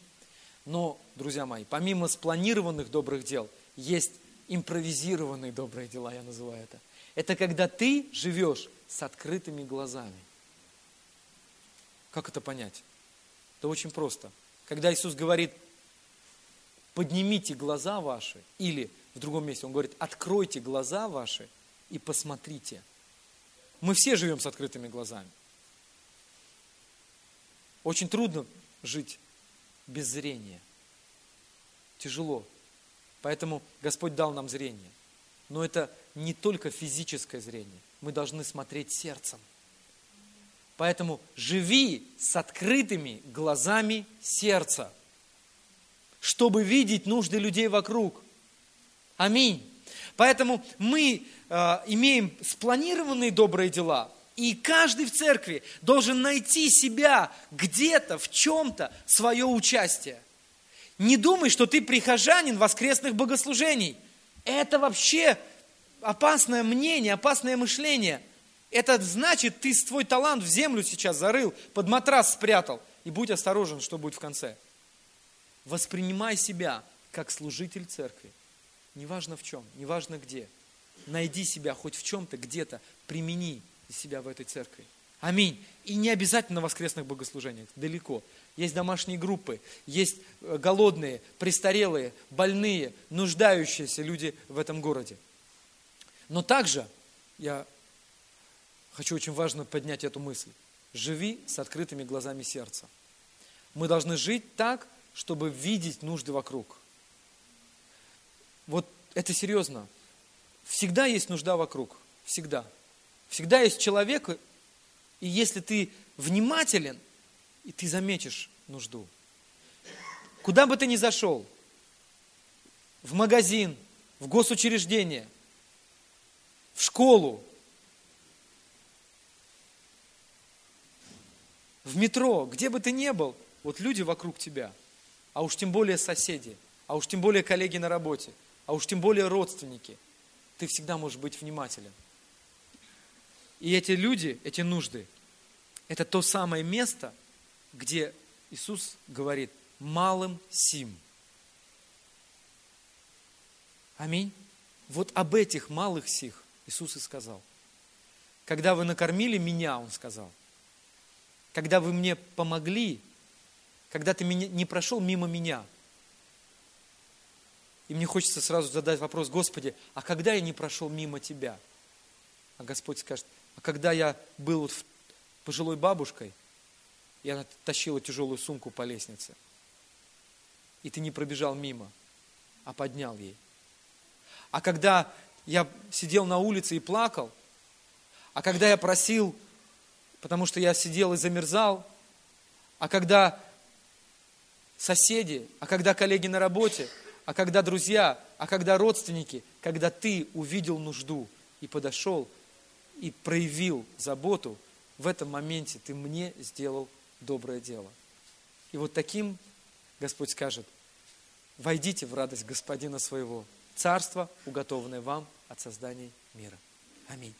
Но, друзья мои, помимо спланированных добрых дел, есть импровизированные добрые дела, я называю это. Это когда ты живешь с открытыми глазами. Как это понять? Это очень просто. Когда Иисус говорит, поднимите глаза ваши, или в другом месте Он говорит, откройте глаза ваши и посмотрите. Мы все живем с открытыми глазами. Очень трудно жить без зрения. Тяжело. Поэтому Господь дал нам зрение. Но это не только физическое зрение. Мы должны смотреть сердцем. Поэтому живи с открытыми глазами сердца, чтобы видеть нужды людей вокруг. Аминь. Поэтому мы э, имеем спланированные добрые дела, и каждый в церкви должен найти себя где-то, в чем-то, свое участие. Не думай, что ты прихожанин воскресных богослужений. Это вообще опасное мнение, опасное мышление. Это значит, ты свой талант в землю сейчас зарыл, под матрас спрятал. И будь осторожен, что будет в конце. Воспринимай себя как служитель церкви. Неважно в чем, неважно где. Найди себя хоть в чем-то, где-то, примени себя в этой церкви. Аминь. И не обязательно воскресных богослужениях, далеко. Есть домашние группы, есть э, голодные, престарелые, больные, нуждающиеся люди в этом городе. Но также я хочу очень важно поднять эту мысль. Живи с открытыми глазами сердца. Мы должны жить так, чтобы видеть нужды вокруг. Вот это серьезно. Всегда есть нужда вокруг. Всегда. Всегда есть человек, и если ты внимателен, и ты заметишь нужду. Куда бы ты ни зашел, в магазин, в госучреждение, в школу, в метро, где бы ты ни был, вот люди вокруг тебя, а уж тем более соседи, а уж тем более коллеги на работе, а уж тем более родственники, ты всегда можешь быть внимателен. И эти люди, эти нужды, это то самое место, где Иисус говорит, малым сим. Аминь. Вот об этих малых сих Иисус и сказал. Когда вы накормили меня, Он сказал. Когда вы мне помогли, когда ты не прошел мимо меня. И мне хочется сразу задать вопрос, Господи, а когда я не прошел мимо Тебя? А Господь скажет, а когда я был вот пожилой бабушкой, и она тащила тяжелую сумку по лестнице, и ты не пробежал мимо, а поднял ей. А когда я сидел на улице и плакал, а когда я просил, потому что я сидел и замерзал, а когда соседи, а когда коллеги на работе, а когда друзья, а когда родственники, когда ты увидел нужду и подошел и проявил заботу, в этом моменте ты мне сделал доброе дело. И вот таким Господь скажет, войдите в радость Господина своего, царство, уготованное вам от создания мира. Аминь.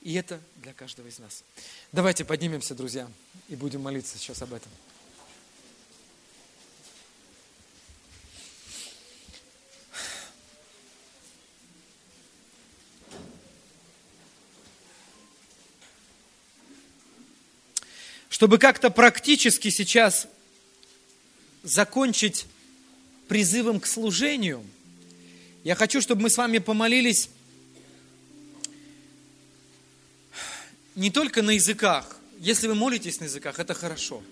И это для каждого из нас. Давайте поднимемся, друзья, и будем молиться сейчас об этом. чтобы как-то практически сейчас закончить призывом к служению, я хочу, чтобы мы с вами помолились не только на языках. Если вы молитесь на языках, это хорошо.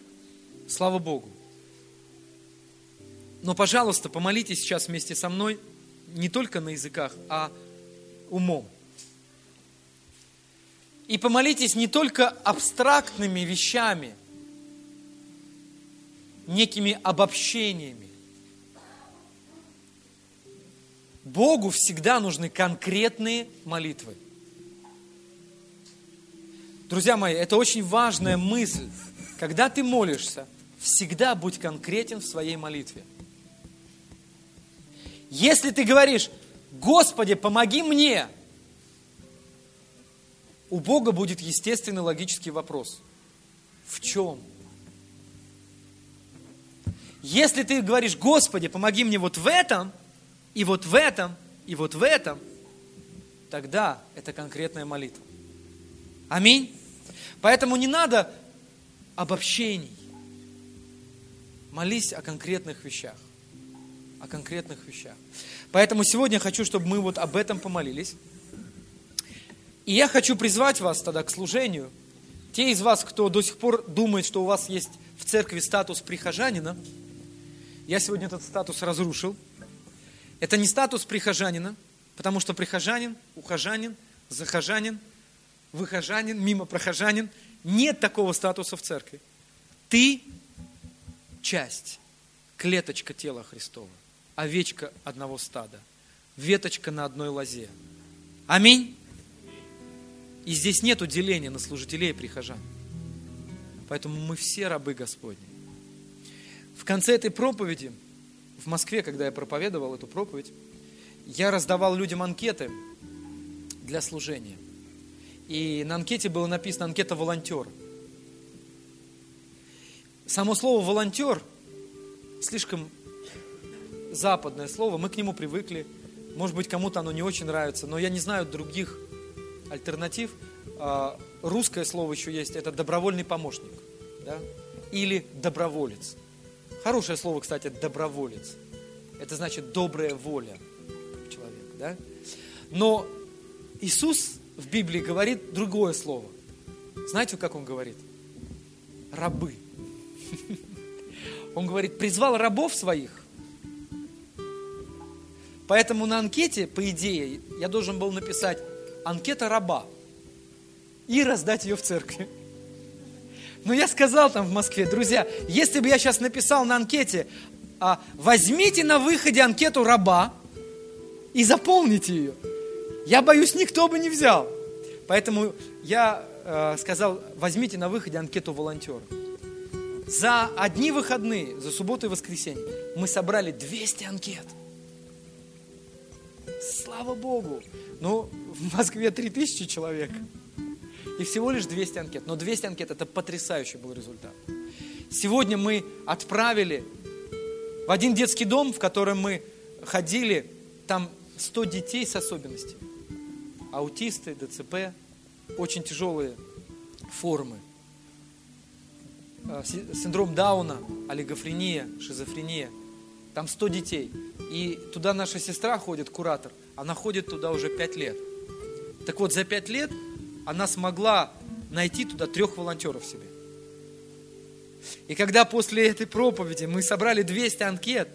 Слава Богу. Но, пожалуйста, помолитесь сейчас вместе со мной не только на языках, а умом. И помолитесь не только абстрактными вещами, некими обобщениями. Богу всегда нужны конкретные молитвы. Друзья мои, это очень важная мысль. Когда ты молишься, всегда будь конкретен в своей молитве. Если ты говоришь, Господи, помоги мне, у Бога будет естественный логический вопрос. В чем? Если ты говоришь, Господи, помоги мне вот в этом, и вот в этом, и вот в этом, тогда это конкретная молитва. Аминь. Поэтому не надо обобщений. Молись о конкретных вещах. О конкретных вещах. Поэтому сегодня хочу, чтобы мы вот об этом помолились. И я хочу призвать вас тогда к служению. Те из вас, кто до сих пор думает, что у вас есть в церкви статус прихожанина, я сегодня этот статус разрушил. Это не статус прихожанина, потому что прихожанин, ухожанин, захожанин, выхожанин, мимо прохожанин. Нет такого статуса в церкви. Ты часть, клеточка тела Христова, овечка одного стада, веточка на одной лозе. Аминь. И здесь нет деления на служителей и прихожан. Поэтому мы все рабы Господни. В конце этой проповеди, в Москве, когда я проповедовал эту проповедь, я раздавал людям анкеты для служения. И на анкете было написано анкета волонтер. Само слово волонтер слишком западное слово, мы к нему привыкли. Может быть, кому-то оно не очень нравится, но я не знаю других альтернатив. А, русское слово еще есть, это добровольный помощник. Да? Или доброволец. Хорошее слово, кстати, доброволец. Это значит добрая воля человека. Да? Но Иисус в Библии говорит другое слово. Знаете, как он говорит? Рабы. Он говорит, призвал рабов своих. Поэтому на анкете, по идее, я должен был написать анкета раба и раздать ее в церкви. Но я сказал там в Москве, друзья, если бы я сейчас написал на анкете, а, возьмите на выходе анкету раба и заполните ее, я боюсь, никто бы не взял. Поэтому я э, сказал, возьмите на выходе анкету волонтера. За одни выходные, за субботу и воскресенье, мы собрали 200 анкет. Слава Богу! Ну, в Москве 3000 человек. И всего лишь 200 анкет. Но 200 анкет – это потрясающий был результат. Сегодня мы отправили в один детский дом, в котором мы ходили, там 100 детей с особенностями аутисты, ДЦП, очень тяжелые формы. А, синдром Дауна, олигофрения, шизофрения. Там 100 детей. И туда наша сестра ходит, куратор. Она ходит туда уже 5 лет. Так вот, за 5 лет она смогла найти туда трех волонтеров себе. И когда после этой проповеди мы собрали 200 анкет,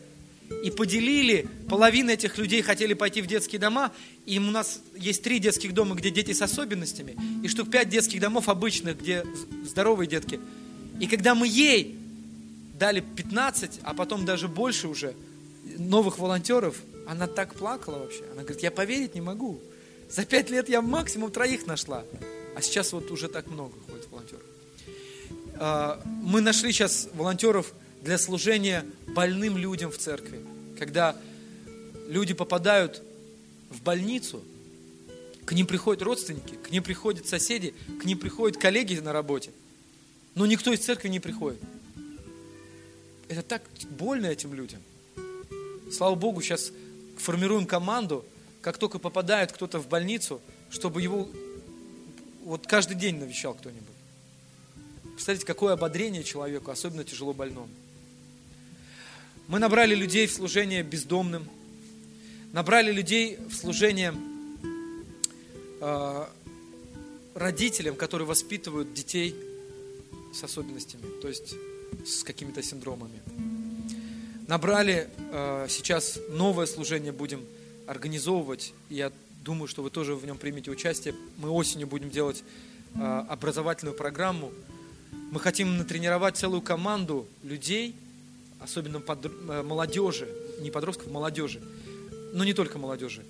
и поделили, половина этих людей хотели пойти в детские дома, и у нас есть три детских дома, где дети с особенностями, и штук пять детских домов обычных, где здоровые детки. И когда мы ей дали 15, а потом даже больше уже новых волонтеров, она так плакала вообще. Она говорит, я поверить не могу. За пять лет я максимум троих нашла. А сейчас вот уже так много ходит волонтеров. А, мы нашли сейчас волонтеров для служения больным людям в церкви. Когда люди попадают в больницу, к ним приходят родственники, к ним приходят соседи, к ним приходят коллеги на работе. Но никто из церкви не приходит. Это так больно этим людям. Слава Богу, сейчас формируем команду, как только попадает кто-то в больницу, чтобы его вот каждый день навещал кто-нибудь. Представляете, какое ободрение человеку, особенно тяжело больному. Мы набрали людей в служение бездомным, набрали людей в служение э, родителям, которые воспитывают детей с особенностями, то есть с какими-то синдромами. Набрали, э, сейчас новое служение будем организовывать. Я думаю, что вы тоже в нем примете участие. Мы осенью будем делать э, образовательную программу. Мы хотим натренировать целую команду людей, особенно под, э, молодежи, не подростков, молодежи, но не только молодежи,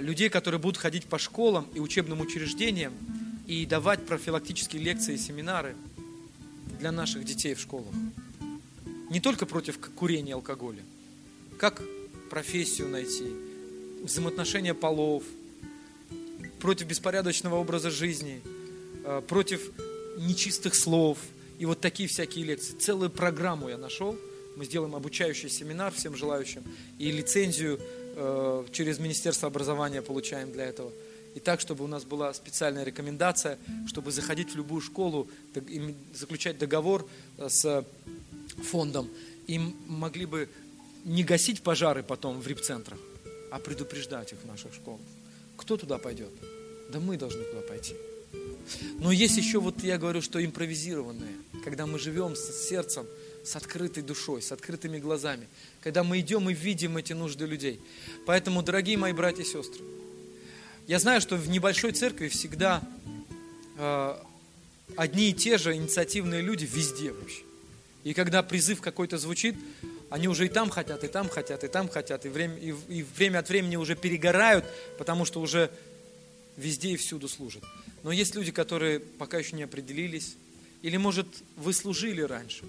людей, которые будут ходить по школам и учебным учреждениям и давать профилактические лекции и семинары для наших детей в школах. Не только против курения и алкоголя. Как профессию найти, взаимоотношения полов, против беспорядочного образа жизни, э, против нечистых слов. И вот такие всякие лекции. Целую программу я нашел. Мы сделаем обучающий семинар всем желающим. И лицензию э, через Министерство образования получаем для этого. И так, чтобы у нас была специальная рекомендация, чтобы заходить в любую школу, заключать договор э, с фондом, и могли бы не гасить пожары потом в рип-центрах, а предупреждать их в наших школах. Кто туда пойдет? Да мы должны туда пойти. Но есть еще, вот я говорю, что импровизированные, когда мы живем с сердцем, с открытой душой, с открытыми глазами, когда мы идем и видим эти нужды людей. Поэтому, дорогие мои братья и сестры, я знаю, что в небольшой церкви всегда э, одни и те же инициативные люди везде вообще. И когда призыв какой-то звучит, они уже и там хотят, и там хотят, и там хотят, и время, и, и время от времени уже перегорают, потому что уже везде и всюду служат. Но есть люди, которые пока еще не определились, или, может, вы служили раньше,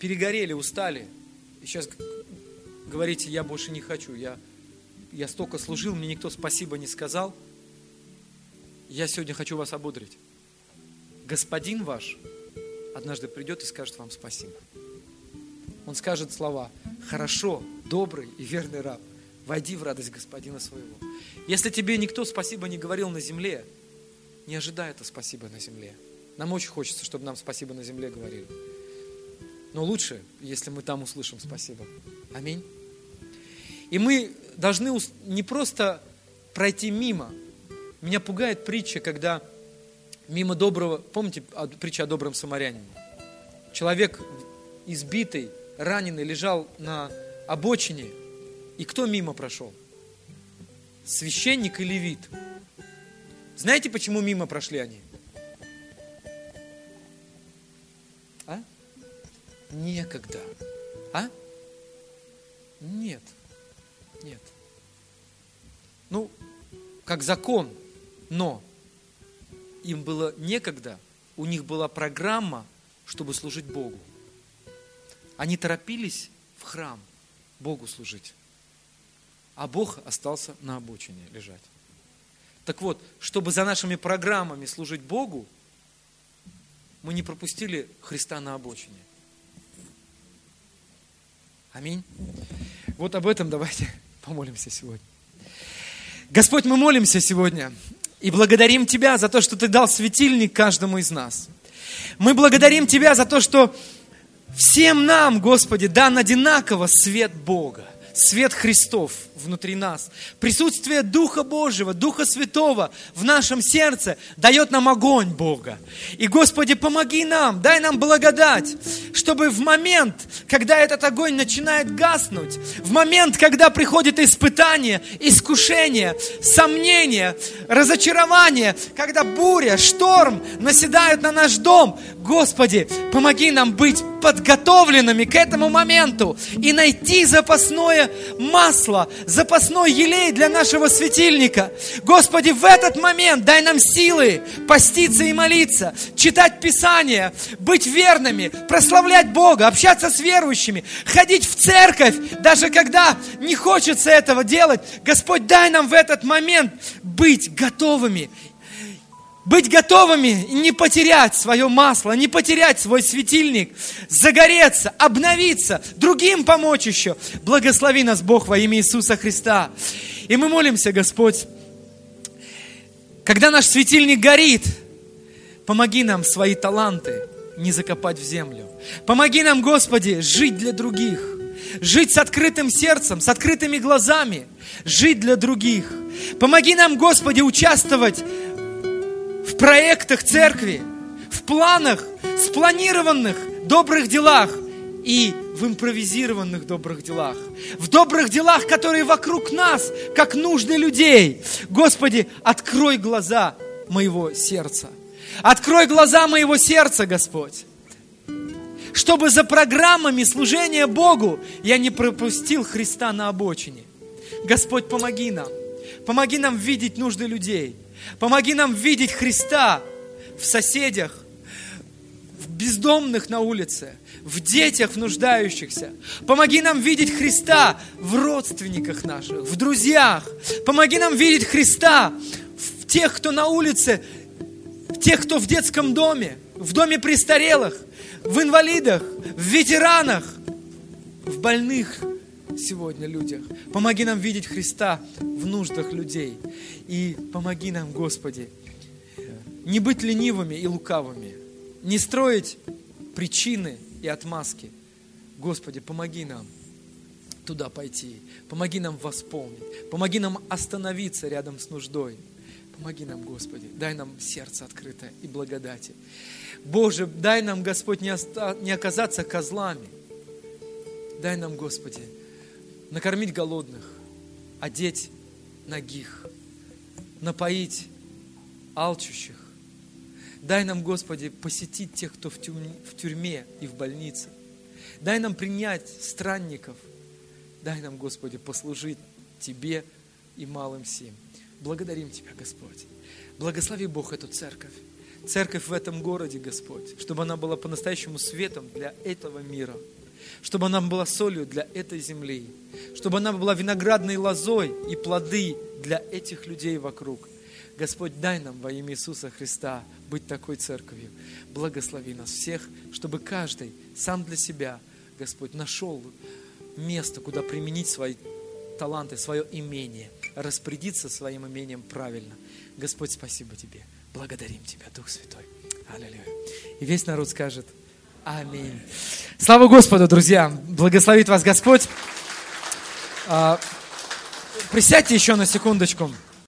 перегорели, устали, и сейчас говорите, я больше не хочу, я я столько служил, мне никто спасибо не сказал. Я сегодня хочу вас ободрить. Господин ваш однажды придет и скажет вам спасибо. Он скажет слова «Хорошо, добрый и верный раб, войди в радость господина своего». Если тебе никто спасибо не говорил на земле, не ожидай это спасибо на земле. Нам очень хочется, чтобы нам спасибо на земле говорили. Но лучше, если мы там услышим спасибо. Аминь. И мы должны не просто пройти мимо. Меня пугает притча, когда мимо доброго, помните притча о добром самарянине? Человек избитый, раненый, лежал на обочине, и кто мимо прошел? Священник и левит. Знаете, почему мимо прошли они? А? Некогда. А? Нет. Нет. Ну, как закон, но им было некогда, у них была программа, чтобы служить Богу. Они торопились в храм Богу служить, а Бог остался на обочине лежать. Так вот, чтобы за нашими программами служить Богу, мы не пропустили Христа на обочине. Аминь. Вот об этом давайте Помолимся сегодня. Господь, мы молимся сегодня и благодарим Тебя за то, что Ты дал светильник каждому из нас. Мы благодарим Тебя за то, что всем нам, Господи, дан одинаково свет Бога, свет Христов – внутри нас. Присутствие Духа Божьего, Духа Святого в нашем сердце дает нам огонь Бога. И, Господи, помоги нам, дай нам благодать, чтобы в момент, когда этот огонь начинает гаснуть, в момент, когда приходит испытание, искушение, сомнение, разочарование, когда буря, шторм наседают на наш дом, Господи, помоги нам быть подготовленными к этому моменту и найти запасное масло, запасной елей для нашего светильника. Господи, в этот момент дай нам силы поститься и молиться, читать Писание, быть верными, прославлять Бога, общаться с верующими, ходить в церковь, даже когда не хочется этого делать. Господь, дай нам в этот момент быть готовыми быть готовыми не потерять свое масло, не потерять свой светильник, загореться, обновиться, другим помочь еще. Благослови нас, Бог, во имя Иисуса Христа. И мы молимся, Господь, когда наш светильник горит, помоги нам свои таланты не закопать в землю. Помоги нам, Господи, жить для других, жить с открытым сердцем, с открытыми глазами, жить для других. Помоги нам, Господи, участвовать проектах церкви, в планах, спланированных добрых делах и в импровизированных добрых делах, в добрых делах, которые вокруг нас, как нужды людей. Господи, открой глаза моего сердца. Открой глаза моего сердца, Господь. Чтобы за программами служения Богу я не пропустил Христа на обочине. Господь, помоги нам. Помоги нам видеть нужды людей. Помоги нам видеть Христа в соседях, в бездомных на улице, в детях, в нуждающихся. Помоги нам видеть Христа в родственниках наших, в друзьях. Помоги нам видеть Христа в тех, кто на улице, в тех, кто в детском доме, в доме престарелых, в инвалидах, в ветеранах, в больных сегодня людях. Помоги нам видеть Христа в нуждах людей. И помоги нам, Господи, не быть ленивыми и лукавыми, не строить причины и отмазки. Господи, помоги нам туда пойти. Помоги нам восполнить. Помоги нам остановиться рядом с нуждой. Помоги нам, Господи. Дай нам сердце открытое и благодати. Боже, дай нам, Господь, не, оста- не оказаться козлами. Дай нам, Господи, накормить голодных, одеть ногих, напоить алчущих, Дай нам, Господи, посетить тех, кто в тюрьме, и в больнице. Дай нам принять странников. Дай нам, Господи, послужить Тебе и малым сим. Благодарим Тебя, Господь. Благослови Бог эту церковь. Церковь в этом городе, Господь, чтобы она была по-настоящему светом для этого мира, чтобы она была солью для этой земли, чтобы она была виноградной лозой и плоды для этих людей вокруг. Господь, дай нам во имя Иисуса Христа быть такой церковью. Благослови нас всех, чтобы каждый сам для себя, Господь, нашел место, куда применить свои таланты, свое имение, распорядиться своим имением правильно. Господь, спасибо Тебе. Благодарим Тебя, Дух Святой. Аллилуйя. И весь народ скажет Аминь. Слава Господу, друзья. Благословит вас Господь. А, присядьте еще на секундочку.